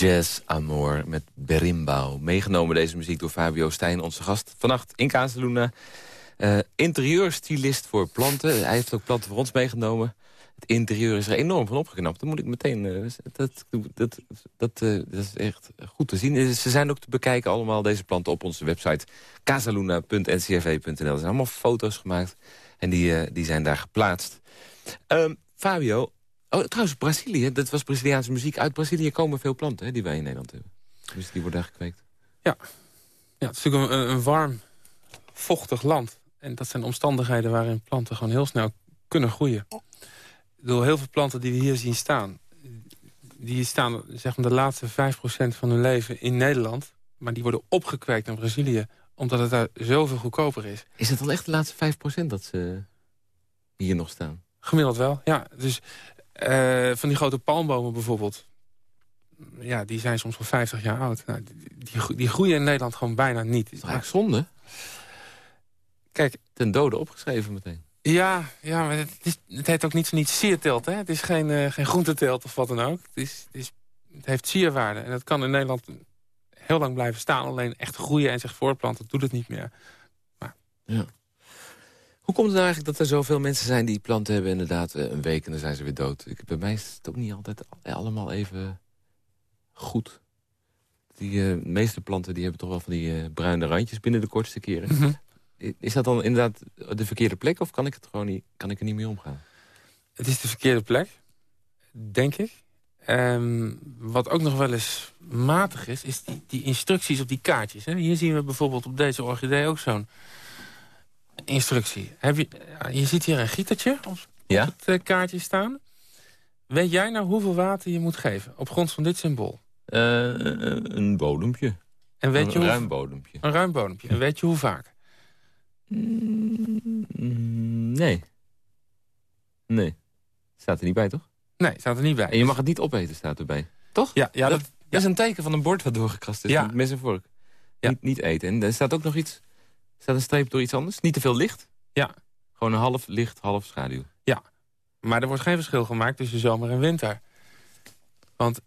C: Jazz Amor met Berimbau. Meegenomen deze muziek door Fabio Stijn, onze gast. Vannacht in Casaluna. Uh, interieurstylist voor planten. Hij heeft ook planten voor ons meegenomen. Het interieur is er enorm van opgeknapt. Dan moet ik meteen... Uh, dat, dat, dat, uh, dat is echt goed te zien. Ze zijn ook te bekijken allemaal, deze planten, op onze website. casaluna.ncrv.nl. Er zijn allemaal foto's gemaakt. En die, die zijn daar geplaatst. Um, Fabio, Oh, trouwens, Brazilië, dat was Braziliaanse muziek. Uit Brazilië komen veel planten hè, die wij in Nederland hebben. Dus die worden daar gekweekt.
D: Ja, ja het is natuurlijk een, een warm, vochtig land. En dat zijn omstandigheden waarin planten gewoon heel snel kunnen groeien. Door heel veel planten die we hier zien staan... die staan zeg maar, de laatste 5% van hun leven in Nederland... maar die worden opgekweekt in Brazilië... omdat het daar zoveel goedkoper is.
C: Is het dan echt de laatste 5% dat ze hier nog staan?
D: Gemiddeld wel, ja. Dus uh, van die grote palmbomen bijvoorbeeld. Ja, die zijn soms wel 50 jaar oud. Nou, die, die, groeien in Nederland gewoon bijna niet.
C: Dat is eigenlijk zonde.
D: Kijk,
C: Ten dode opgeschreven meteen.
D: Ja, ja maar het, is, het heet ook niet zo niet sierteelt. Hè? Het is geen, uh, geen groenteteelt of wat dan ook. Het, is, het, is, het heeft sierwaarde. En dat kan in Nederland heel lang blijven staan. Alleen echt groeien en zich voortplanten doet het niet meer.
C: Maar... Ja. Hoe komt het nou eigenlijk dat er zoveel mensen zijn die planten hebben... inderdaad eh, een week en dan zijn ze weer dood? Ik, bij mij is het ook niet altijd allemaal even goed. Die uh, meeste planten die hebben toch wel van die uh, bruine randjes binnen de kortste keren. Mhm. Is dat dan inderdaad de verkeerde plek of kan ik, het gewoon niet, kan ik er niet mee omgaan?
D: Het is de verkeerde plek, denk ik. Um, wat ook nog wel eens matig is, is die, die instructies op die kaartjes. Hè? Hier zien we bijvoorbeeld op deze orchidee ook zo'n instructie. Heb je, je ziet hier een gietertje op, ja? het eh, kaartje staan. Weet jij nou hoeveel water je moet geven op grond van dit symbool?
C: Uh, een bodempje.
D: En weet een je
C: hoe, ruim bodempje.
D: Een ruim bodempje. En weet je hoe vaak?
C: Mm, nee. Nee. Staat er niet bij, toch?
D: Nee, staat er niet bij.
C: En je mag het niet opeten, staat erbij. Toch?
D: Ja, ja, dat,
C: dat, is een teken van een bord wat doorgekrast is. Ja. Met mes en vork. Ja. Niet, niet eten. En er staat ook nog iets Staat een streep door iets anders? Niet te veel licht?
D: Ja.
C: Gewoon een half licht, half schaduw?
D: Ja. Maar er wordt geen verschil gemaakt tussen zomer en winter. Want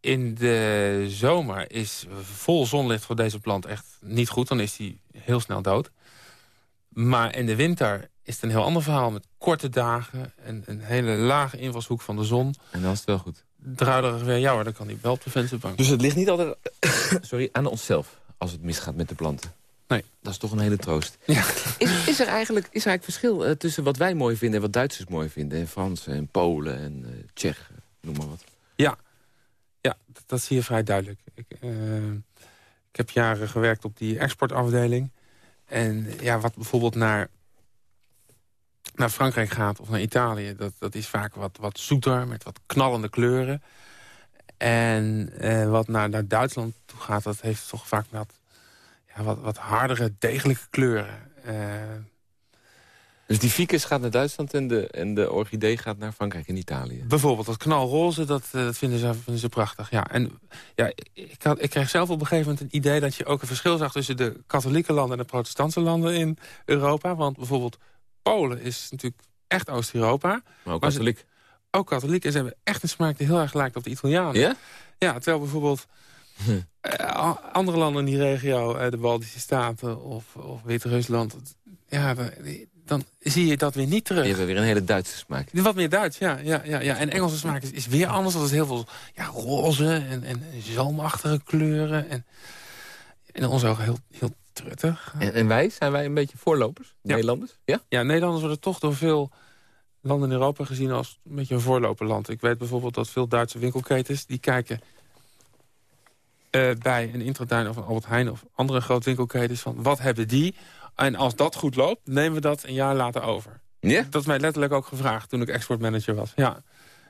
D: in de zomer is vol zonlicht voor deze plant echt niet goed. Dan is die heel snel dood. Maar in de winter is het een heel ander verhaal. Met korte dagen en een hele lage invalshoek van de zon.
C: En dan is het wel goed.
D: Druiderig weer, ja hoor, dan kan die wel op de vensterbank.
C: Dus het ligt niet altijd sorry, aan onszelf als het misgaat met de planten?
D: Nee.
C: Dat is toch een hele troost.
D: Ja.
C: Is, is, er eigenlijk, is er eigenlijk verschil uh, tussen wat wij mooi vinden... en wat Duitsers mooi vinden? En Fransen en Polen en uh, Tsjechen, noem maar wat.
D: Ja, ja dat, dat zie je vrij duidelijk. Ik, uh, ik heb jaren gewerkt op die exportafdeling. En ja, wat bijvoorbeeld naar, naar Frankrijk gaat of naar Italië... dat, dat is vaak wat, wat zoeter, met wat knallende kleuren. En wat naar, naar Duitsland toe gaat, dat heeft toch vaak wat wat, wat hardere, degelijke kleuren. Uh,
C: dus die ficus gaat naar Duitsland en de, en de orchidee gaat naar Frankrijk en Italië?
D: Bijvoorbeeld, dat knalroze, dat, uh, dat vinden, ze, vinden ze prachtig. Ja, en ja, ik, had, ik kreeg zelf op een gegeven moment een idee... dat je ook een verschil zag tussen de katholieke landen en de protestantse landen in Europa. Want bijvoorbeeld Polen is natuurlijk echt Oost-Europa.
C: Maar ook katholiek.
D: ook katholiek. En ze hebben echt een smaak die heel erg lijkt op de Italianen.
C: Ja?
D: Ja, terwijl bijvoorbeeld uh, andere landen in die regio, uh, de Baltische Staten of, of Wit-Rusland... ja, dan, zie je dat weer niet terug.
C: Je hebt weer een hele Duitse smaak.
D: Wat meer Duits, ja. ja, ja, ja. En Engelse smaak is, is weer anders. Dat is heel veel ja, roze en, en zalmachtige kleuren. En, en ons ogen heel, heel truttig.
C: En, en, wij? Zijn wij een beetje voorlopers? Nederlanders? Ja?
D: ja, Nederlanders worden toch door veel landen in Europa gezien als een beetje een voorloperland. Ik weet bijvoorbeeld dat veel Duitse winkelketens... die kijken uh, bij een Intratuin of een Albert Heijn of andere grote winkelketens van wat hebben die? En als dat goed loopt, nemen we dat een jaar later over.
C: Ja?
D: Dat is mij letterlijk ook gevraagd toen ik exportmanager was. Ja.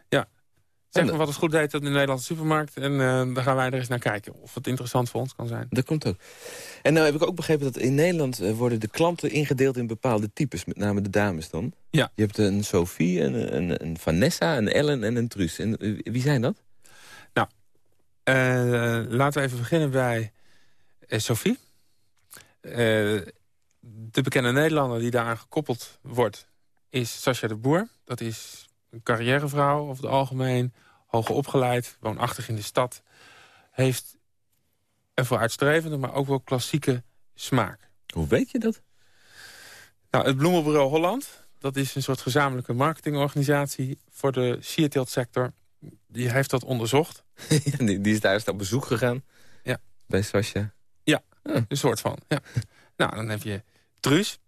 D: ja. Zeg maar wat het goed deed in de Nederlandse supermarkt. En uh, dan gaan wij er eens naar kijken of het interessant voor ons kan zijn.
C: Dat komt ook. En nou heb ik ook begrepen dat in Nederland uh, worden de klanten ingedeeld in bepaalde types. Met name de dames dan.
D: Ja.
C: Je hebt een Sophie, een, een, een Vanessa, een Ellen en een Truus. En wie zijn dat?
D: Uh, laten we even beginnen bij uh, Sophie. Uh, de bekende Nederlander die daaraan gekoppeld wordt... is Sascha de Boer. Dat is een carrièrevrouw over het algemeen. Hoger opgeleid, woonachtig in de stad. heeft een vooruitstrevende, maar ook wel klassieke smaak.
C: Hoe weet je dat?
D: Nou, het Bloemenbureau Holland, dat is een soort gezamenlijke marketingorganisatie voor de sierteeltsector. Die heeft dat onderzocht.
C: die, die is daar eens op bezoek gegaan?
D: Ja.
C: Bij Sascha?
D: Ja, een soort van. Ja. nou, dan heb je Truus.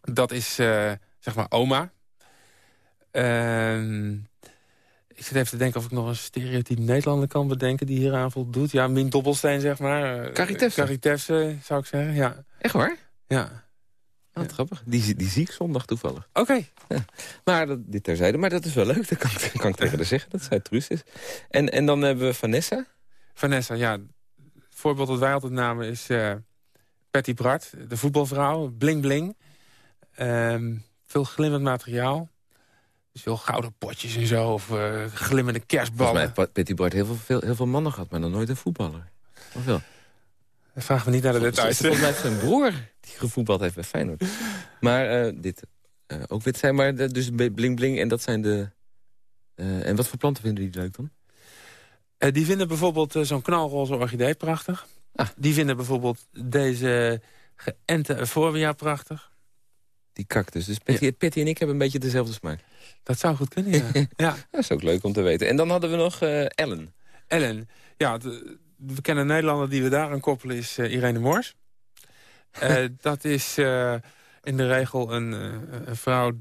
D: Dat is, uh, zeg maar, oma. Uh, ik zit even te denken of ik nog een stereotype Nederlander kan bedenken... die hieraan voldoet. Ja, Min Dobbelsteen, zeg maar. Uh,
C: Caritefse.
D: zou ik zeggen, ja.
C: Echt waar?
D: Ja.
C: Ja. grappig. Die, die zie ik zondag toevallig.
D: Oké.
C: Ja. Maar dat, dit terzijde. Maar dat is wel leuk. Dat kan, kan ik tegen haar zeggen dat zij Truus is. En, en dan hebben we Vanessa.
D: Vanessa, ja. Het voorbeeld dat wij altijd namen is uh, Patty Bart. De voetbalvrouw. Bling bling. Um, veel glimmend materiaal. Dus veel gouden potjes en zo. Of uh, glimmende kerstballen.
C: Volgens mij heeft Patty Bart heel veel, heel veel mannen gehad. Maar dan nooit een voetballer. Of wel?
D: Vraag me niet naar de details.
C: Volgens mij zijn broer die gevoetbald heeft bij Feyenoord. Maar uh, dit uh, ook wit zijn, maar de, dus bling bling. En dat zijn de... Uh, en wat voor planten vinden die leuk dan?
D: die vinden bijvoorbeeld zo'n knalroze orchidee prachtig. Ah. Die vinden bijvoorbeeld deze geënte euphorbia prachtig.
C: Die cactus. Dus Patty, ja. En ik hebben een beetje dezelfde smaak.
D: Dat zou goed kunnen, ja. ja.
C: Dat is ook leuk om te weten. En dan hadden we nog Ellen.
D: Ellen, ja... De, we kennen een Nederlander die we daar aan koppelen, is Irene Moors. Uh, dat is uh, in de regel een, een vrouw,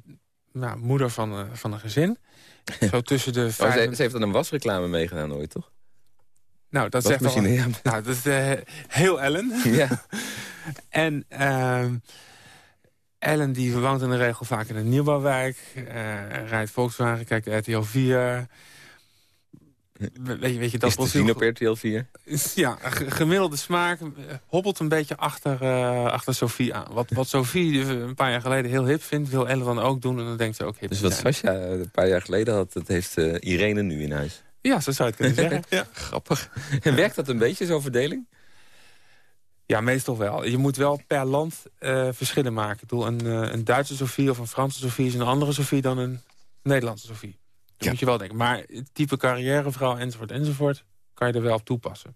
D: nou, moeder van, van een gezin. Zo tussen de vijf...
C: Oh, ze, ze, heeft dan een wasreclame meegedaan ooit, toch?
D: Nou, dat zegt wel... Ja. Nou, dat is heel Ellen.
C: Ja.
D: en ehm, Ellen die woont in de regel vaak in een nieuwbouwwijk. rijdt Volkswagen, kijkt RTL 4... Weet je, weet je, dat
C: is te zien op RTL 4?
D: Ja, gemiddelde smaak hobbelt een beetje achter, uh, achter Sophie aan. Wat, wat Sophie een paar jaar geleden heel hip vindt, wil Ellen dan ook doen. En dan denkt ze ook hip
C: Dus wat Sascha een paar jaar geleden had, dat heeft uh, Irene nu in huis?
D: Ja, zo zou het kunnen zeggen. ja.
C: Grappig. En werkt dat een beetje, zo'n verdeling?
D: Ja, meestal wel. Je moet wel per land uh, verschillen maken. Ik bedoel, een, een Duitse Sophie of een Franse Sophie is een andere Sophie dan een Nederlandse Sophie. Ja. moet je wel denken. Maar type carrièrevrouw enzovoort enzovoort... kan je er wel op toepassen.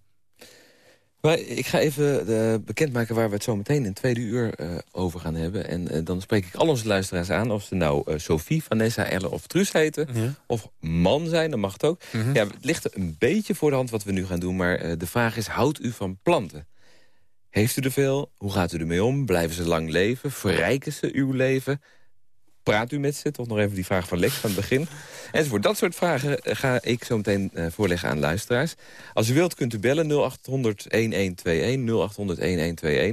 C: Maar ik ga even uh, bekendmaken waar we het zo meteen in het tweede uur uh, over gaan hebben. En uh, dan spreek ik al onze luisteraars aan. Of ze nou Sophie, Vanessa, Elle of Truus heten. Ja. Of man zijn, dat mag het ook. Mm -hmm. ja, het ligt er een beetje voor de hand wat we nu gaan doen. Maar de vraag is, houdt u van planten? Heeft u er veel? Hoe gaat u ermee om? Blijven ze lang leven? Verrijken ze uw leven? Praat u met ze? Toch nog even die vraag van Lex van het begin. En voor dat soort vragen ga ik zo meteen uh, voorleggen aan luisteraars. Als u wilt kunt u bellen 0800-1121,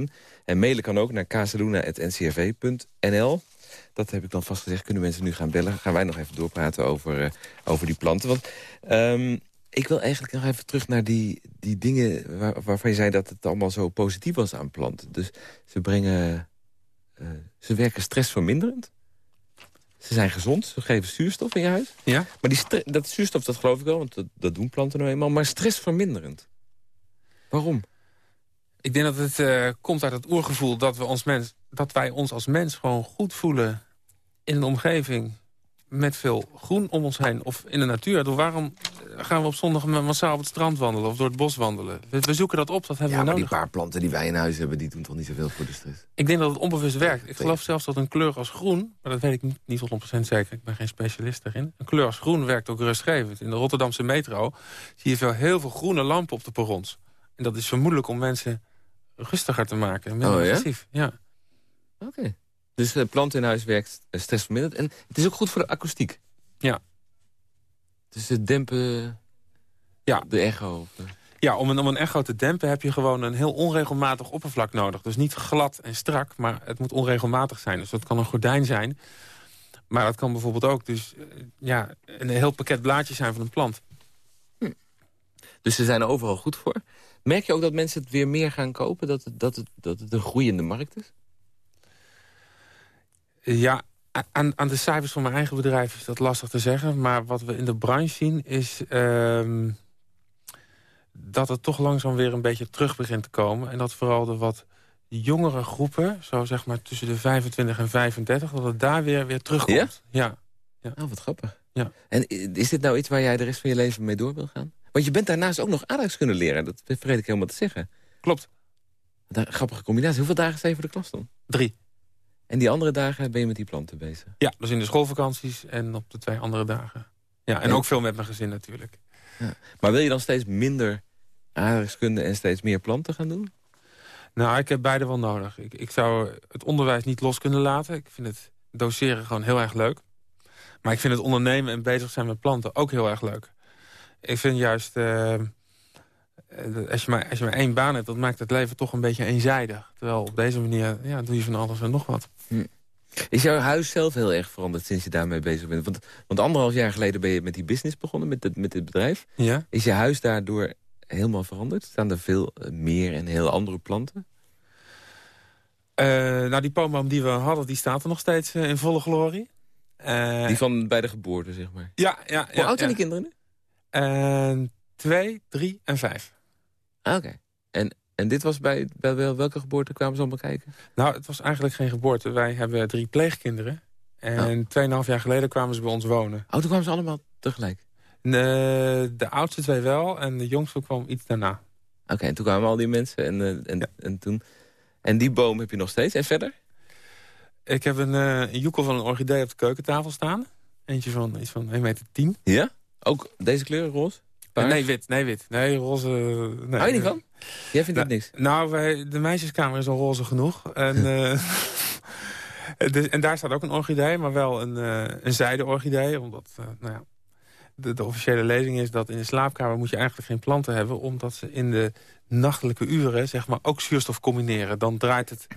C: 0800-1121. En mailen kan ook naar casaluna.ncrv.nl. Dat heb ik dan vast gezegd. Kunnen mensen nu gaan bellen? Gaan wij nog even doorpraten over, uh, over die planten. Want um, ik wil eigenlijk nog even terug naar die, die dingen... Waar, waarvan je zei dat het allemaal zo positief was aan planten. Dus ze brengen... Ze werken stressverminderend. Ze zijn gezond, ze geven zuurstof in je huid.
D: Ja.
C: Maar die dat zuurstof, dat geloof ik wel, want dat, dat doen planten nou eenmaal. Maar stressverminderend. Waarom?
D: Ik denk dat het uh, komt uit het oergevoel dat, we ons mens, dat wij ons als mens gewoon goed voelen... in een omgeving met veel groen om ons heen of in de natuur. Door waarom gaan we op zondag massaal op het strand wandelen of door het bos wandelen? We, we zoeken dat op, dat hebben
C: ja,
D: we nodig.
C: die paar planten die wij in huis hebben, die doen toch niet zoveel voor de stress?
D: Ik denk dat het onbewust werkt. Ik geloof zelfs dat een kleur als groen, maar dat weet ik niet, niet tot 100% zeker, ik ben geen specialist daarin. Een kleur als groen werkt ook rustgevend. In de Rotterdamse metro zie je veel, heel veel groene lampen op de perrons. En dat is vermoedelijk om mensen rustiger te maken, minder
C: oh, ja?
D: agressief. Ja.
C: Oké. Okay. Dus de plant in huis werkt stressverminderd. En het is ook goed voor de akoestiek.
D: Ja.
C: Dus het dempen... Ja. De echo.
D: Ja, om een, om een echo te dempen heb je gewoon een heel onregelmatig oppervlak nodig. Dus niet glad en strak, maar het moet onregelmatig zijn. Dus dat kan een gordijn zijn. Maar dat kan bijvoorbeeld ook dus, ja, een heel pakket blaadjes zijn van een plant.
C: Hm. Dus ze zijn er overal goed voor. Merk je ook dat mensen het weer meer gaan kopen? Dat het, dat het, dat het een groeiende markt is?
D: Ja, aan, aan de cijfers van mijn eigen bedrijf is dat lastig te zeggen. Maar wat we in de branche zien is... Uh, dat het toch langzaam weer een beetje terug begint te komen. En dat vooral de wat jongere groepen, zo zeg maar tussen de 25 en 35... dat het daar weer, weer terugkomt.
C: Ja?
D: Ja.
C: Oh, wat grappig.
D: Ja.
C: En is dit nou iets waar jij de rest van je leven mee door wil gaan? Want je bent daarnaast ook nog aardrijkskunde leren. Dat vergeet ik helemaal te zeggen.
D: Klopt.
C: Een grappige combinatie. Hoeveel dagen sta je voor de klas dan?
D: Drie.
C: En die andere dagen ben je met die planten bezig?
D: Ja, dus in de schoolvakanties en op de twee andere dagen. Ja, en ook veel met mijn gezin natuurlijk.
C: Maar wil je dan steeds minder aardrijkskunde en steeds meer planten gaan doen?
D: Nou, ik heb beide wel nodig. Ik, ik zou het onderwijs niet los kunnen laten. Ik vind het doseren gewoon heel erg leuk. Maar ik vind het ondernemen en bezig zijn met planten ook heel erg leuk. Ik vind juist, eh, als, je maar, als je maar één baan hebt... dat maakt het leven toch een beetje eenzijdig. Terwijl op deze manier ja, doe je van alles en nog wat.
C: Is jouw huis zelf heel erg veranderd sinds je daarmee bezig bent? Want, want anderhalf jaar geleden ben je met die business begonnen, met, dit- met dit bedrijf.
D: Ja?
C: Is je huis daardoor helemaal veranderd? Staan er veel eh, meer en heel andere planten?
D: Eh, nou, die palmboom die we hadden, die staat er nog steeds eh, in volle glorie. Eh,
C: Die van bij de geboorte, zeg maar.
D: Ja, ja.
C: Hoe
D: ja,
C: oud zijn
D: ja.
C: die kinderen nu?
D: En twee, drie en vijf.
C: Ah, Oké. En, en dit was bij, bij wel- welke geboorte kwamen ze allemaal kijken?
D: Nou, het was eigenlijk geen geboorte. Wij hebben drie pleegkinderen. En tweeënhalf jaar geleden kwamen ze bij ons wonen.
C: Oh, toen kwamen ze allemaal tegelijk.
D: De, de oudste twee wel en de jongste kwam iets daarna.
C: Oké, en toen kwamen al die mensen en, eh, en, en toen... En die boom heb je nog steeds. En verder?
D: Ik heb een, een joekel van een orchidee op de keukentafel staan. Eentje van iets van 1 meter 10.
C: Ja? Ook deze kleur, roze? Paars?
D: Nee, wit. Nee, wit. Nee, roze... Nee,
C: Hou je niet van? Jij vindt het niks?
D: Nou, wij, de meisjeskamer is al roze genoeg. En, eh, dus, en daar staat ook een orchidee, maar wel een, eh een zijde-orchidee. Omdat, eh, nou ja, de, de officiële lezing is dat in de slaapkamer moet je eigenlijk geen planten hebben... omdat ze in de nachtelijke uren zeg maar, ook zuurstof combineren. Dan draait het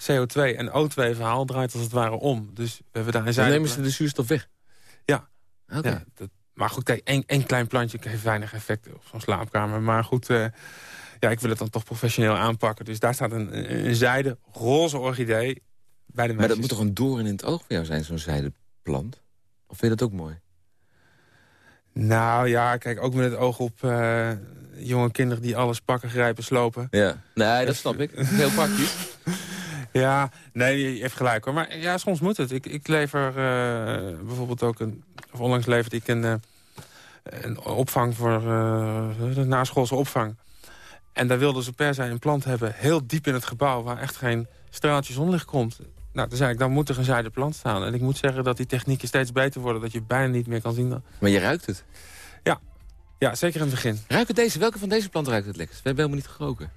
D: CO2 en O2-verhaal draait als het ware om. Dus we hebben daar een
C: Dan
D: zijde...
C: nemen ze de zuurstof weg?
D: Ja.
C: Oké.
D: Ja, dat, maar goed, kijk, één, één klein plantje heeft weinig effect op zo'n slaapkamer. Maar goed, eh, ja, ik wil het dan toch professioneel aanpakken. Dus daar staat een, een zijde roze orchidee bij de
C: Maar dat
D: meisjes.
C: moet toch een doorn in het oog voor jou zijn, zo'n zijdeplant? Of vind je dat ook mooi?
D: Nou ja, kijk, ook met het oog op eh, jonge kinderen die alles pakken, grijpen, slopen.
C: Ja. Nee, dat snap ik. Heel praktisch.
D: Ja, nee, je hebt gelijk hoor. Maar ja, soms moet het. Ik, ik lever eh, bijvoorbeeld ook een... Of onlangs leverde ik een, eh, een opvang voor de naschoolse opvang. En daar wilden ze per se een plant hebben, heel diep in het gebouw... waar echt geen straaltje zonlicht komt. Nou, toen zei ik, dan moet er een zijde plant staan. En ik moet zeggen dat die technieken steeds beter worden... dat je bijna niet meer kan zien. Dat...
C: Maar je ruikt het.
D: Ja, zeker in het begin.
C: Ruikt het deze? Welke van deze planten ruikt het lekkerst? We hebben helemaal niet geroken.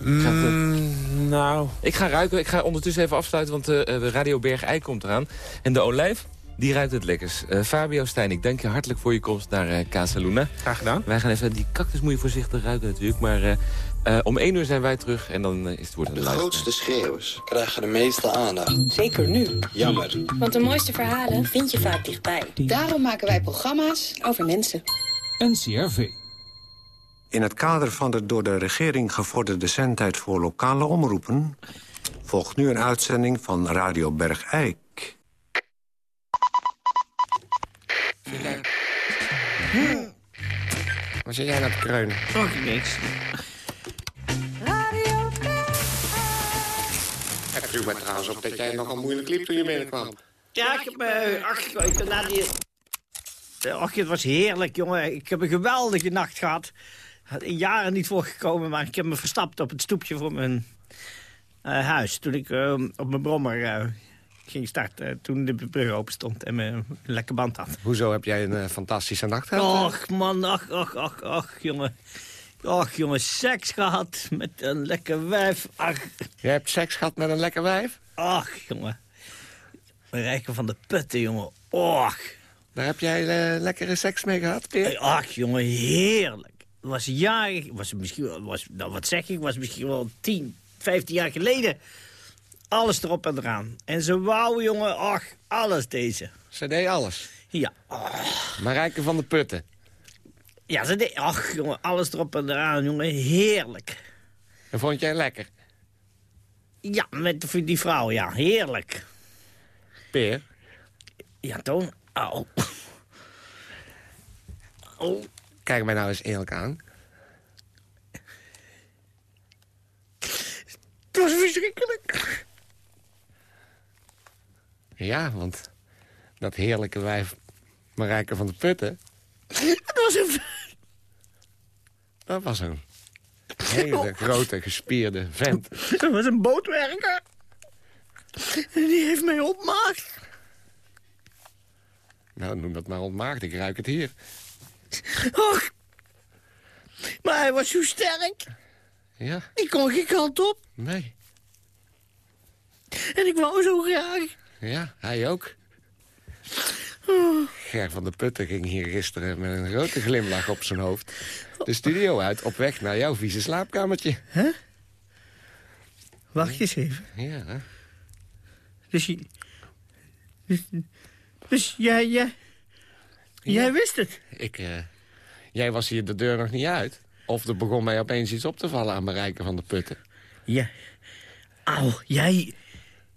D: Mm, nou,
C: Ik ga ruiken. Ik ga ondertussen even afsluiten, want eh, de Radio Berg Ei komt eraan. En de olijf, die ruikt het lekkers. Eh, Fabio Stijn, ik dank je hartelijk voor je komst naar eh Casa Luna.
D: graag gedaan.
C: Wij gaan even, die cactus moet je voorzichtig ruiken natuurlijk. Maar eh, eh, om één uur zijn wij terug en dan is het woord aan de
F: De grootste schreeuwers krijgen de meeste aandacht.
G: Zeker nu.
F: Jammer.
G: Want de mooiste verhalen vind je vaak dichtbij.
H: Daarom maken wij programma's
G: Over mensen.
I: NCRV.
J: In het kader van de door de regering gevorderde zendtijd voor lokale omroepen... volgt nu een uitzending van Radio Bergijk.
K: Wat zit jij nou te kreunen?
L: Och, niks.
K: Het viel me trouwens op dat jij nogal moeilijk liep toen je binnenkwam.
L: Ja, ik heb me... Ach, ik ben naar die... Ach, het was heerlijk, jongen. Ik heb een geweldige nacht gehad. Had in jaren niet voorgekomen, maar ik heb me verstapt op het stoepje voor mijn eh, huis. Toen ik eh, op mijn brommer eh, ging starten. Toen de brug open stond en me een lekker band had.
K: Hoezo heb jij een eh, fantastische nacht gehad?
L: Och, man, ach, ach, ach, ach, jongen. Och, jongen, seks gehad met een lekker wijf. Ach,
K: Je hebt seks gehad met een lekker wijf?
L: ach, jongen. Rijken van de putten, jongen. Och.
K: Daar heb jij lekkere seks mee gehad, Peer?
L: Ach, jongen, heerlijk. Was jaren, was misschien was, nou, wat zeg ik, was misschien wel 10, 15 jaar geleden. Alles erop en eraan. En ze wou, jongen, ach, alles deze.
K: Ze deed alles.
L: Ja,
K: Marijke van de Putten.
L: ja ze deed, ach, jongen, alles erop en eraan, jongen, heerlijk.
K: En vond jij lekker?
L: Ja, met die- vrouw, ja, heerlijk.
K: Peer?
L: Ja, Toon, au. Oh,
K: Kijk mij nou eens eerlijk aan.
L: het was verschrikkelijk.
K: Ja, want dat heerlijke wijf Marijke van de Putten...
L: Het was een,
K: Dat was een hele grote, gespierde vent.
L: Dat was een bootwerker. En die heeft mij ontmaagd.
K: Nou, noem dat maar ontmaagd. Ik ruik het hier.
L: Och. Maar hij was zo sterk.
K: Ja,
L: Ik kon geen kant op.
K: nee.
L: En ik wou zo graag.
K: Ja, hij ook.
L: Oh.
K: Ger van der Putten ging hier gisteren met een grote glimlach op zijn hoofd... de studio uit op weg naar jouw vieze slaapkamertje.
L: Wacht eens even.
K: Ja, hè?
L: Dus, je, dus, dus jij, jij, jij wist het?
K: Ik, eh, jij was hier de deur nog niet uit. Of er begon mij opeens iets op te vallen aan bereiken van de Putten.
L: Ja. Au, jij...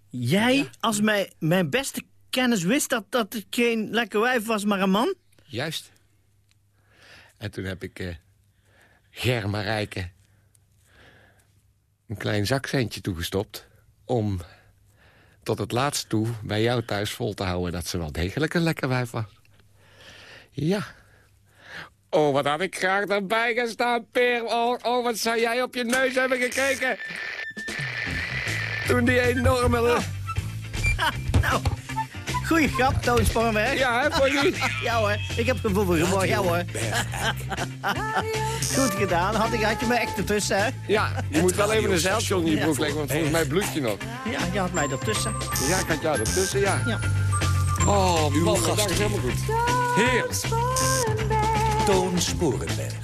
L: Jij, als mijn, mijn beste kennis wist dat, dat het geen lekker wijf was, maar een man?
K: Juist. En toen heb ik uh, Ger Marijke een klein zakcentje toegestopt... om tot het laatst toe bij jou thuis vol te houden... dat ze wel degelijk een lekker wijf was. Ja. Oh, wat had ik graag erbij gestaan, Peer. Oh, oh, wat zou jij op je neus hebben gekeken. Toen die enorme...
L: Nou, goeie grap, Toon Spangenberg.
K: Ja, hè, voor niet?
L: ja hoor, ik heb gevoel voor humor, ja hoor. Goed gedaan, had, ik, had je me echt ertussen, hè?
K: Ja, je moet wel even een zeiltje onder je broek leggen, want volgens mij bloed je nog.
L: Ja, je had mij ertussen.
K: Ja, ik had jou ertussen, ja.
L: Ja.
K: Oh, uw gast is helemaal goed. Heer.
I: Toon Sporenberg.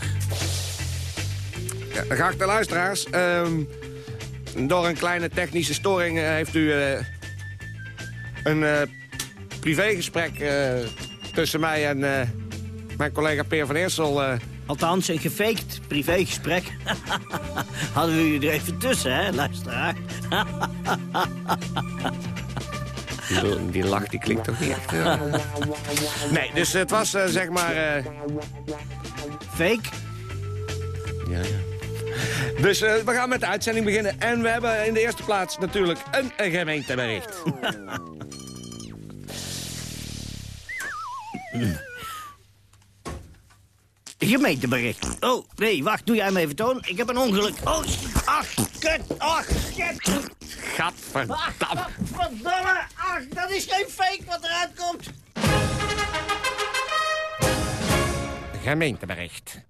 K: Ja, geachte luisteraars, ehm, door een kleine technische storing eh, heeft u eh, een eh, privégesprek eh, tussen mij en eh, mijn collega Peer van Eersel. eh,
L: Althans, een gefaked privégesprek. Hadden we u er even tussen, hè, luisteraar?
K: die, die lach die klinkt toch niet echt... Nee, dus het was eh, zeg maar... eh,
L: Fake?
K: Ja, ja. Dus eh, we gaan met de uitzending beginnen. En we hebben in de eerste plaats natuurlijk een, een gemeentebericht.
L: Gemeentebericht. Oh, nee, wacht, doe jij me even, Toon. Ik heb een ongeluk. Oh, ach, kut, ach, shit.
K: Gadverdamme.
L: Ach, verdomme, ach, dat is geen fake wat eruit komt.
K: Gemeentebericht.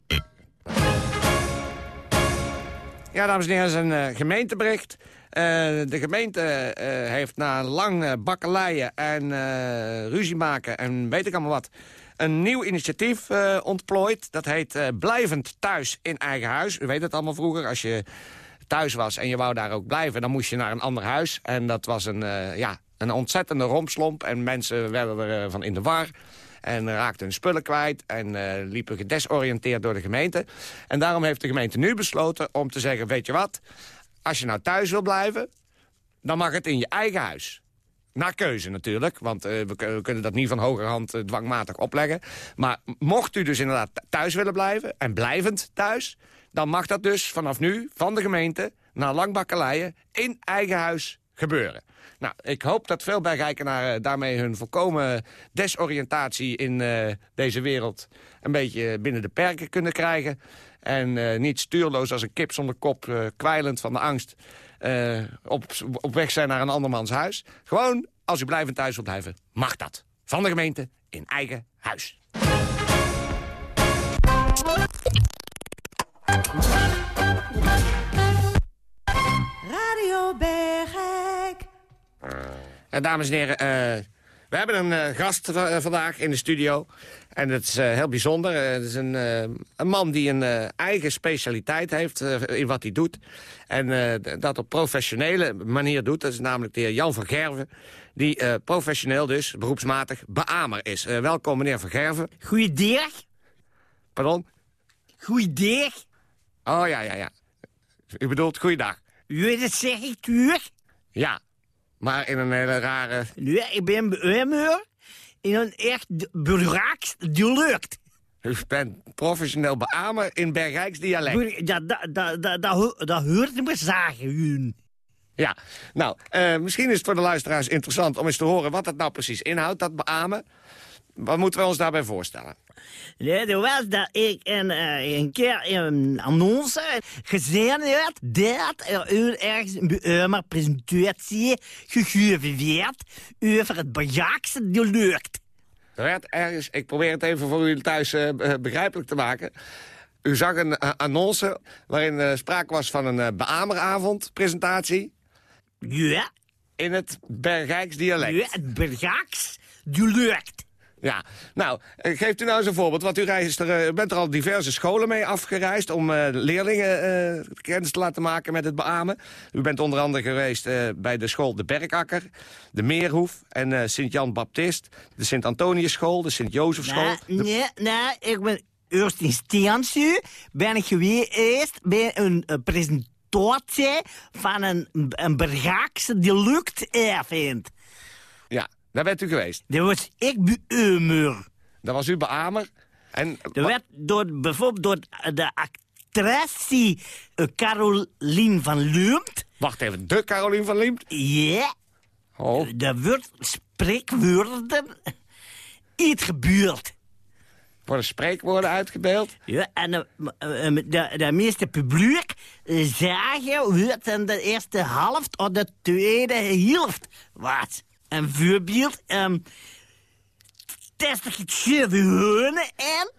K: Ja, dames en heren, dat is een eh, gemeentebericht. Eh, de gemeente eh, heeft na lang bakkeleien en eh, ruzie maken en weet ik allemaal wat... een nieuw initiatief eh, ontplooid. Dat heet eh, Blijvend Thuis in Eigen Huis. U weet het allemaal vroeger, als je thuis was en je wou daar ook blijven... dan moest je naar een ander huis. En dat was een, eh, ja, een ontzettende rompslomp en mensen werden er van in de war... En raakten hun spullen kwijt en uh, liepen gedesoriënteerd door de gemeente. En daarom heeft de gemeente nu besloten om te zeggen... weet je wat, als je nou thuis wil blijven, dan mag het in je eigen huis. Naar keuze natuurlijk, want uh, we, kunnen dat niet van hogerhand uh, dwangmatig opleggen. Maar mocht u dus inderdaad thuis willen blijven, en blijvend thuis... dan mag dat dus vanaf nu van de gemeente naar langbakkeleien in eigen huis gebeuren. Nou, ik hoop dat veel bijrijkenaren daarmee hun volkomen desoriëntatie in uh, deze wereld een beetje binnen de perken kunnen krijgen. En niet stuurloos als een kip zonder kop, uh, kwijlend van de angst, op, op weg zijn naar een andermans huis. Gewoon, als u blijvend thuis wilt blijven, mag dat. Van de gemeente in eigen huis.
M: Radio Bergijk.
K: Uh, dames en heren, uh, we hebben een uh, gast vandaag in de studio. En dat is heel bijzonder. Het is een, een, man die een eigen specialiteit heeft in wat hij doet. En dat op professionele manier doet. Dat is namelijk de heer Jan van Gerven. Die professioneel dus, beroepsmatig, beamer is. welkom meneer van Gerven.
L: Goeiedag.
K: Pardon?
L: Goeiedag.
K: Oh ja, ja, ja. U bedoelt goeiedag.
L: U weet het zeg ik terug?
K: Ja, maar in een hele rare...
L: Ja, ik ben beamer in een echt buraaks dialect.
K: U bent professioneel beamer in Bergrijks dialect.
L: Dat, dat, dat, dat, dat, dat hoort me zeggen.
K: Ja, nou, uh, misschien is het voor de luisteraars interessant om eens te horen wat dat nou precies inhoudt, dat beamen. Wat moeten we ons daarbij voorstellen?
L: Nee, er was dat ik een, uh, een keer een annonce gezien had dat er ergens een presentatie gegeven werd over het Bajaakse dialect.
K: Er werd ergens, ik probeer het even voor jullie thuis uh, begrijpelijk te maken. U zag een uh, annonce waarin uh, sprake was van een uh, beameravond presentatie.
L: Ja.
K: In het Bergijks dialect.
L: Ja, het Bergijks dialect.
K: Ja, nou, geeft u nou eens een voorbeeld. Want u, reist er, u bent er al diverse scholen mee afgereisd... om uh, leerlingen uh, kennis te laten maken met het beamen. U bent onder andere geweest uh, bij de school De Berkakker... de Meerhoef en Sint-Jan Baptist... de Sint-Antoniusschool, de Sint-Jozefschool...
L: Nee, nee, nee, ik ben eerst instantie ben ik geweest bij een, presentatie van een, een Bergaakse dialect-event.
K: Ja, daar bent u geweest?
L: Dat was ik beamer.
K: Dat was u beamer? En,
L: er werd door, bijvoorbeeld door de actrice Caroline van Liemt.
K: Wacht even, de Caroline van Liemt?
L: Ja.
K: Oh.
L: Er wordt spreekwoorden iets gebeurd
K: worden spreekwoorden uitgebeeld.
L: Ja, en de, de, de meeste publiek zagen wat in de eerste helft of de tweede helft was. Een voorbeeld, um, testig gewoon en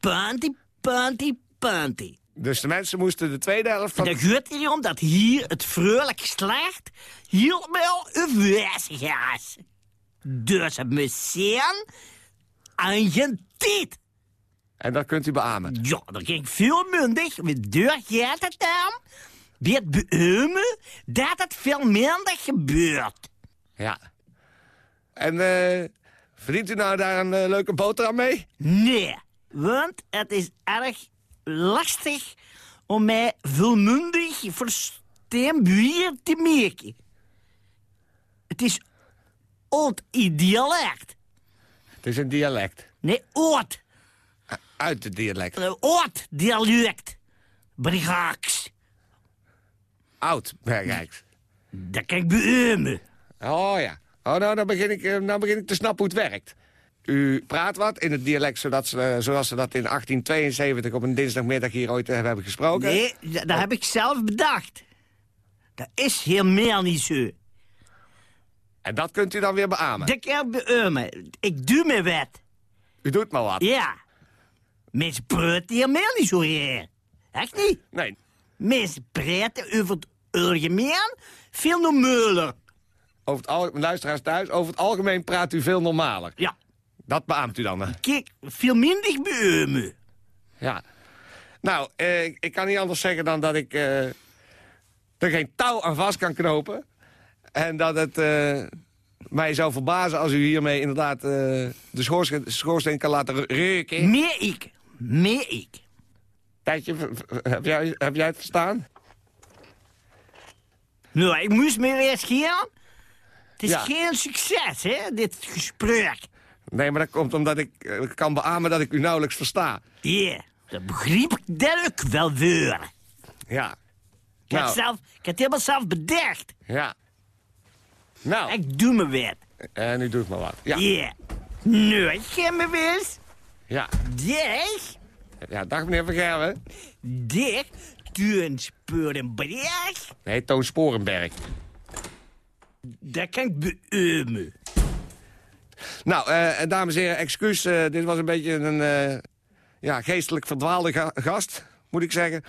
L: panty, panty, panty.
K: Dus de mensen moesten de tweede helft van...
L: Dan gaat het om dat hier het vrolijk geslacht helemaal afwezig is. Dus misschien aan je tijd.
K: En dat kunt u beamen?
L: Ja, dat ging veel mundig. Deur gaat het aan. Dit beamen dat het veel minder gebeurt.
K: Ja. En uh, verdient u nou daar een uh, leuke boterham mee?
L: Nee, want het is erg lastig om mij volmondig versteenbuier te maken. Het is oud dialect.
K: Het is een dialect?
L: Nee, oud.
K: Uit het dialect?
L: Oud dialect. Bergaaks.
K: Oud Bergaaks?
L: Dat kan ik beamen.
K: Oh ja. Oh, nou, dan begin, ik, nou begin ik te snappen hoe het werkt. U praat wat in het dialect zodat ze, zoals ze dat in 1872 op een dinsdagmiddag hier ooit hebben gesproken?
L: Nee, dat heb ik zelf bedacht. Dat is helemaal niet zo.
K: En dat kunt u dan weer beamen?
L: Dat kan ik beamen. Ik doe me wat.
K: U doet maar wat?
L: Ja. Mensen praten helemaal niet zo hier. Echt niet?
K: Nee.
L: Mensen praten over het algemeen veel normaler.
K: Over het algemeen, luisteraars thuis, over het algemeen praat u veel normaler?
L: Ja.
K: Dat beaamt u dan? Hè?
L: Kijk, veel minder beamen.
K: Ja. Nou, eh, ik kan niet anders zeggen dan dat ik eh, er geen touw aan vast kan knopen. En dat het uh, mij zou verbazen als u hiermee inderdaad uh, de schoorsteen, schoorsteen kan laten reuken.
L: Meer ik. Meer ik.
K: Tijdje, heb jij, heb jij het verstaan?
L: Nou, ik moest me weer gaan. Het is ja. geen succes, hè, dit gesprek.
K: Nee, maar dat komt omdat ik uh, kan beamen dat ik u nauwelijks versta.
L: Ja, yeah, dat begreep ik wel weer.
K: Ja.
L: Ik, nou. heb zelf, ik heb het helemaal zelf bedacht.
K: Ja. Nou.
L: Ik doe me weer.
K: En u doet maar wat. Ja.
L: Yeah. Nu, ik ga me weer.
K: Ja.
L: Dag.
K: Ja, dag meneer Van Gerwen.
L: Dag, Toon Sporenberg.
K: Nee, Toon Sporenberg.
L: Dat kan ik.
K: Nou, uh, dames en heren, excuus. Uh, dit was een beetje een uh, ja, geestelijk verdwaalde ga gast, moet ik zeggen.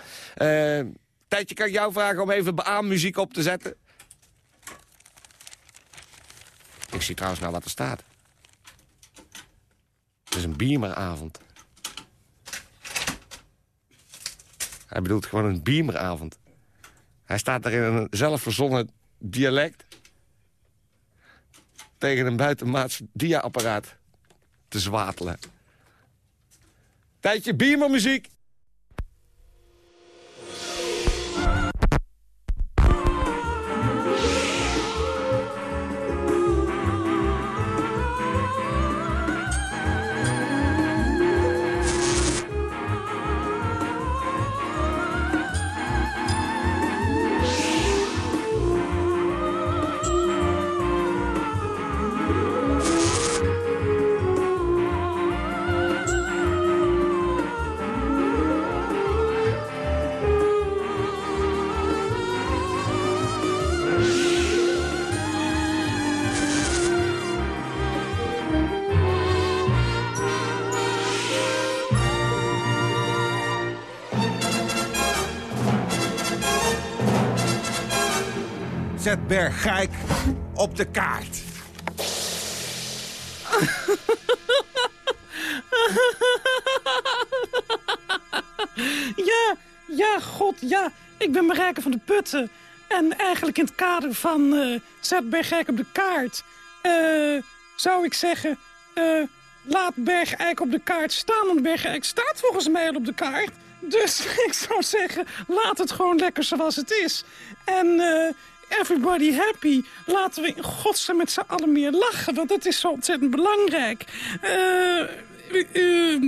K: Tijdje, kan ik jou vragen om even beaammuziek op te zetten? Ik zie trouwens nou wat er staat. Het is een beameravond. Hij bedoelt gewoon een beameravond. Hij staat er in een zelfverzonnen dialect... tegen een buitenmaats dia-apparaat te zwatelen. Tijdje beamermuziek. zet Bergijk op de kaart.
M: Ja, ja, god, ja. Ik ben Marijke van de Putten. En eigenlijk in het kader van eh zet Bergijk op de kaart... eh, zou ik zeggen... eh, laat Bergijk op de kaart staan. Want Bergijk staat volgens mij al op de kaart. Dus ik zou zeggen, laat het gewoon lekker zoals het is. En everybody happy. Laten we in godsnaam met z'n allen meer lachen. Want dat is zo ontzettend belangrijk. Eh...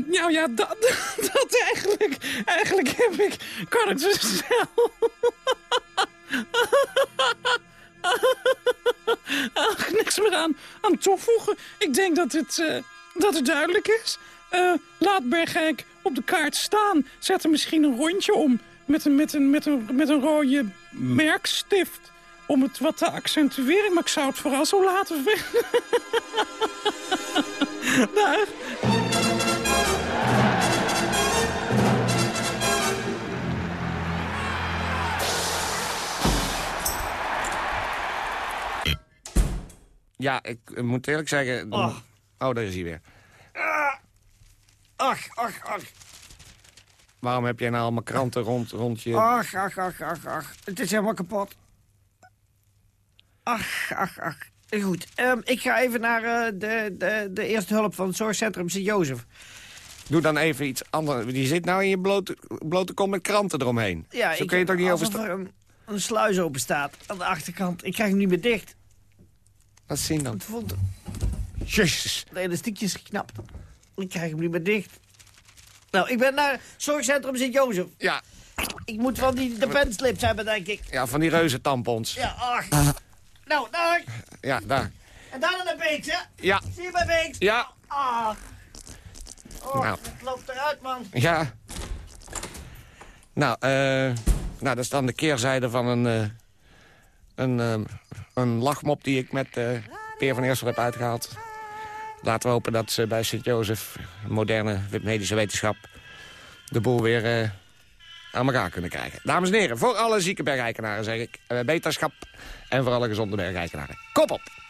M: nou ja, dat, dat eigenlijk, eigenlijk heb ik, kan ik dus zelf. Ach, niks meer aan, aan toevoegen. Ik denk dat het, eh, dat het duidelijk is. Eh, laat Bergijk op de kaart staan. Zet er misschien een rondje om met een, met een, met een, met een rode merkstift. Om het wat te accentueren. Maar ik zou het vooral zo laten weg. Dag.
K: Ja, ik moet eerlijk zeggen...
L: Och.
K: Oh, daar is hij weer.
L: Ach, ach, ach.
K: Waarom heb jij nou allemaal kranten rond, rond je...
L: Ach, ach, ach, ach, ach. Het is helemaal kapot. Ach, ach, ach. Goed, ehm, ik ga even naar eh, de, de, de eerste hulp van het zorgcentrum Sint-Jozef.
K: Doe dan even iets anders. Die zit nou in je blote, blote kom met kranten eromheen.
L: Ja,
K: Zo
L: ik-
K: kun je toch niet
L: alsof
K: over...
L: er een, een sluis open staat aan de achterkant. Ik krijg hem niet meer dicht.
K: Laat zien dan.
L: Het.
K: Jezus.
L: De elastiekje is geknapt. Ik krijg hem niet meer dicht. Nou, ik ben naar het zorgcentrum Sint-Jozef.
K: Ja.
L: Ik moet van die de penslips hebben, denk ik.
K: Ja, van die reuze tampons.
L: Ja, ach. Nou, daar.
K: Ja, daar.
L: En daar naar Beeks, hè?
K: Ja.
L: Zie je bij Beeks?
K: Ja.
L: Ah. Oh,
K: Nou.
L: het loopt eruit, man.
K: Ja. Nou, eh... nou, dat is dan de keerzijde van een... eh, een, eh, een lachmop die ik met eh, Peer van Eersel heb uitgehaald. Laten we hopen dat ze bij Sint-Jozef, moderne medische wetenschap... de boel weer aan elkaar kunnen krijgen. Dames en heren, voor alle zieke bergrijkenaren zeg ik... beterschap en voor alle gezonde bergrijkenaren. Kop op!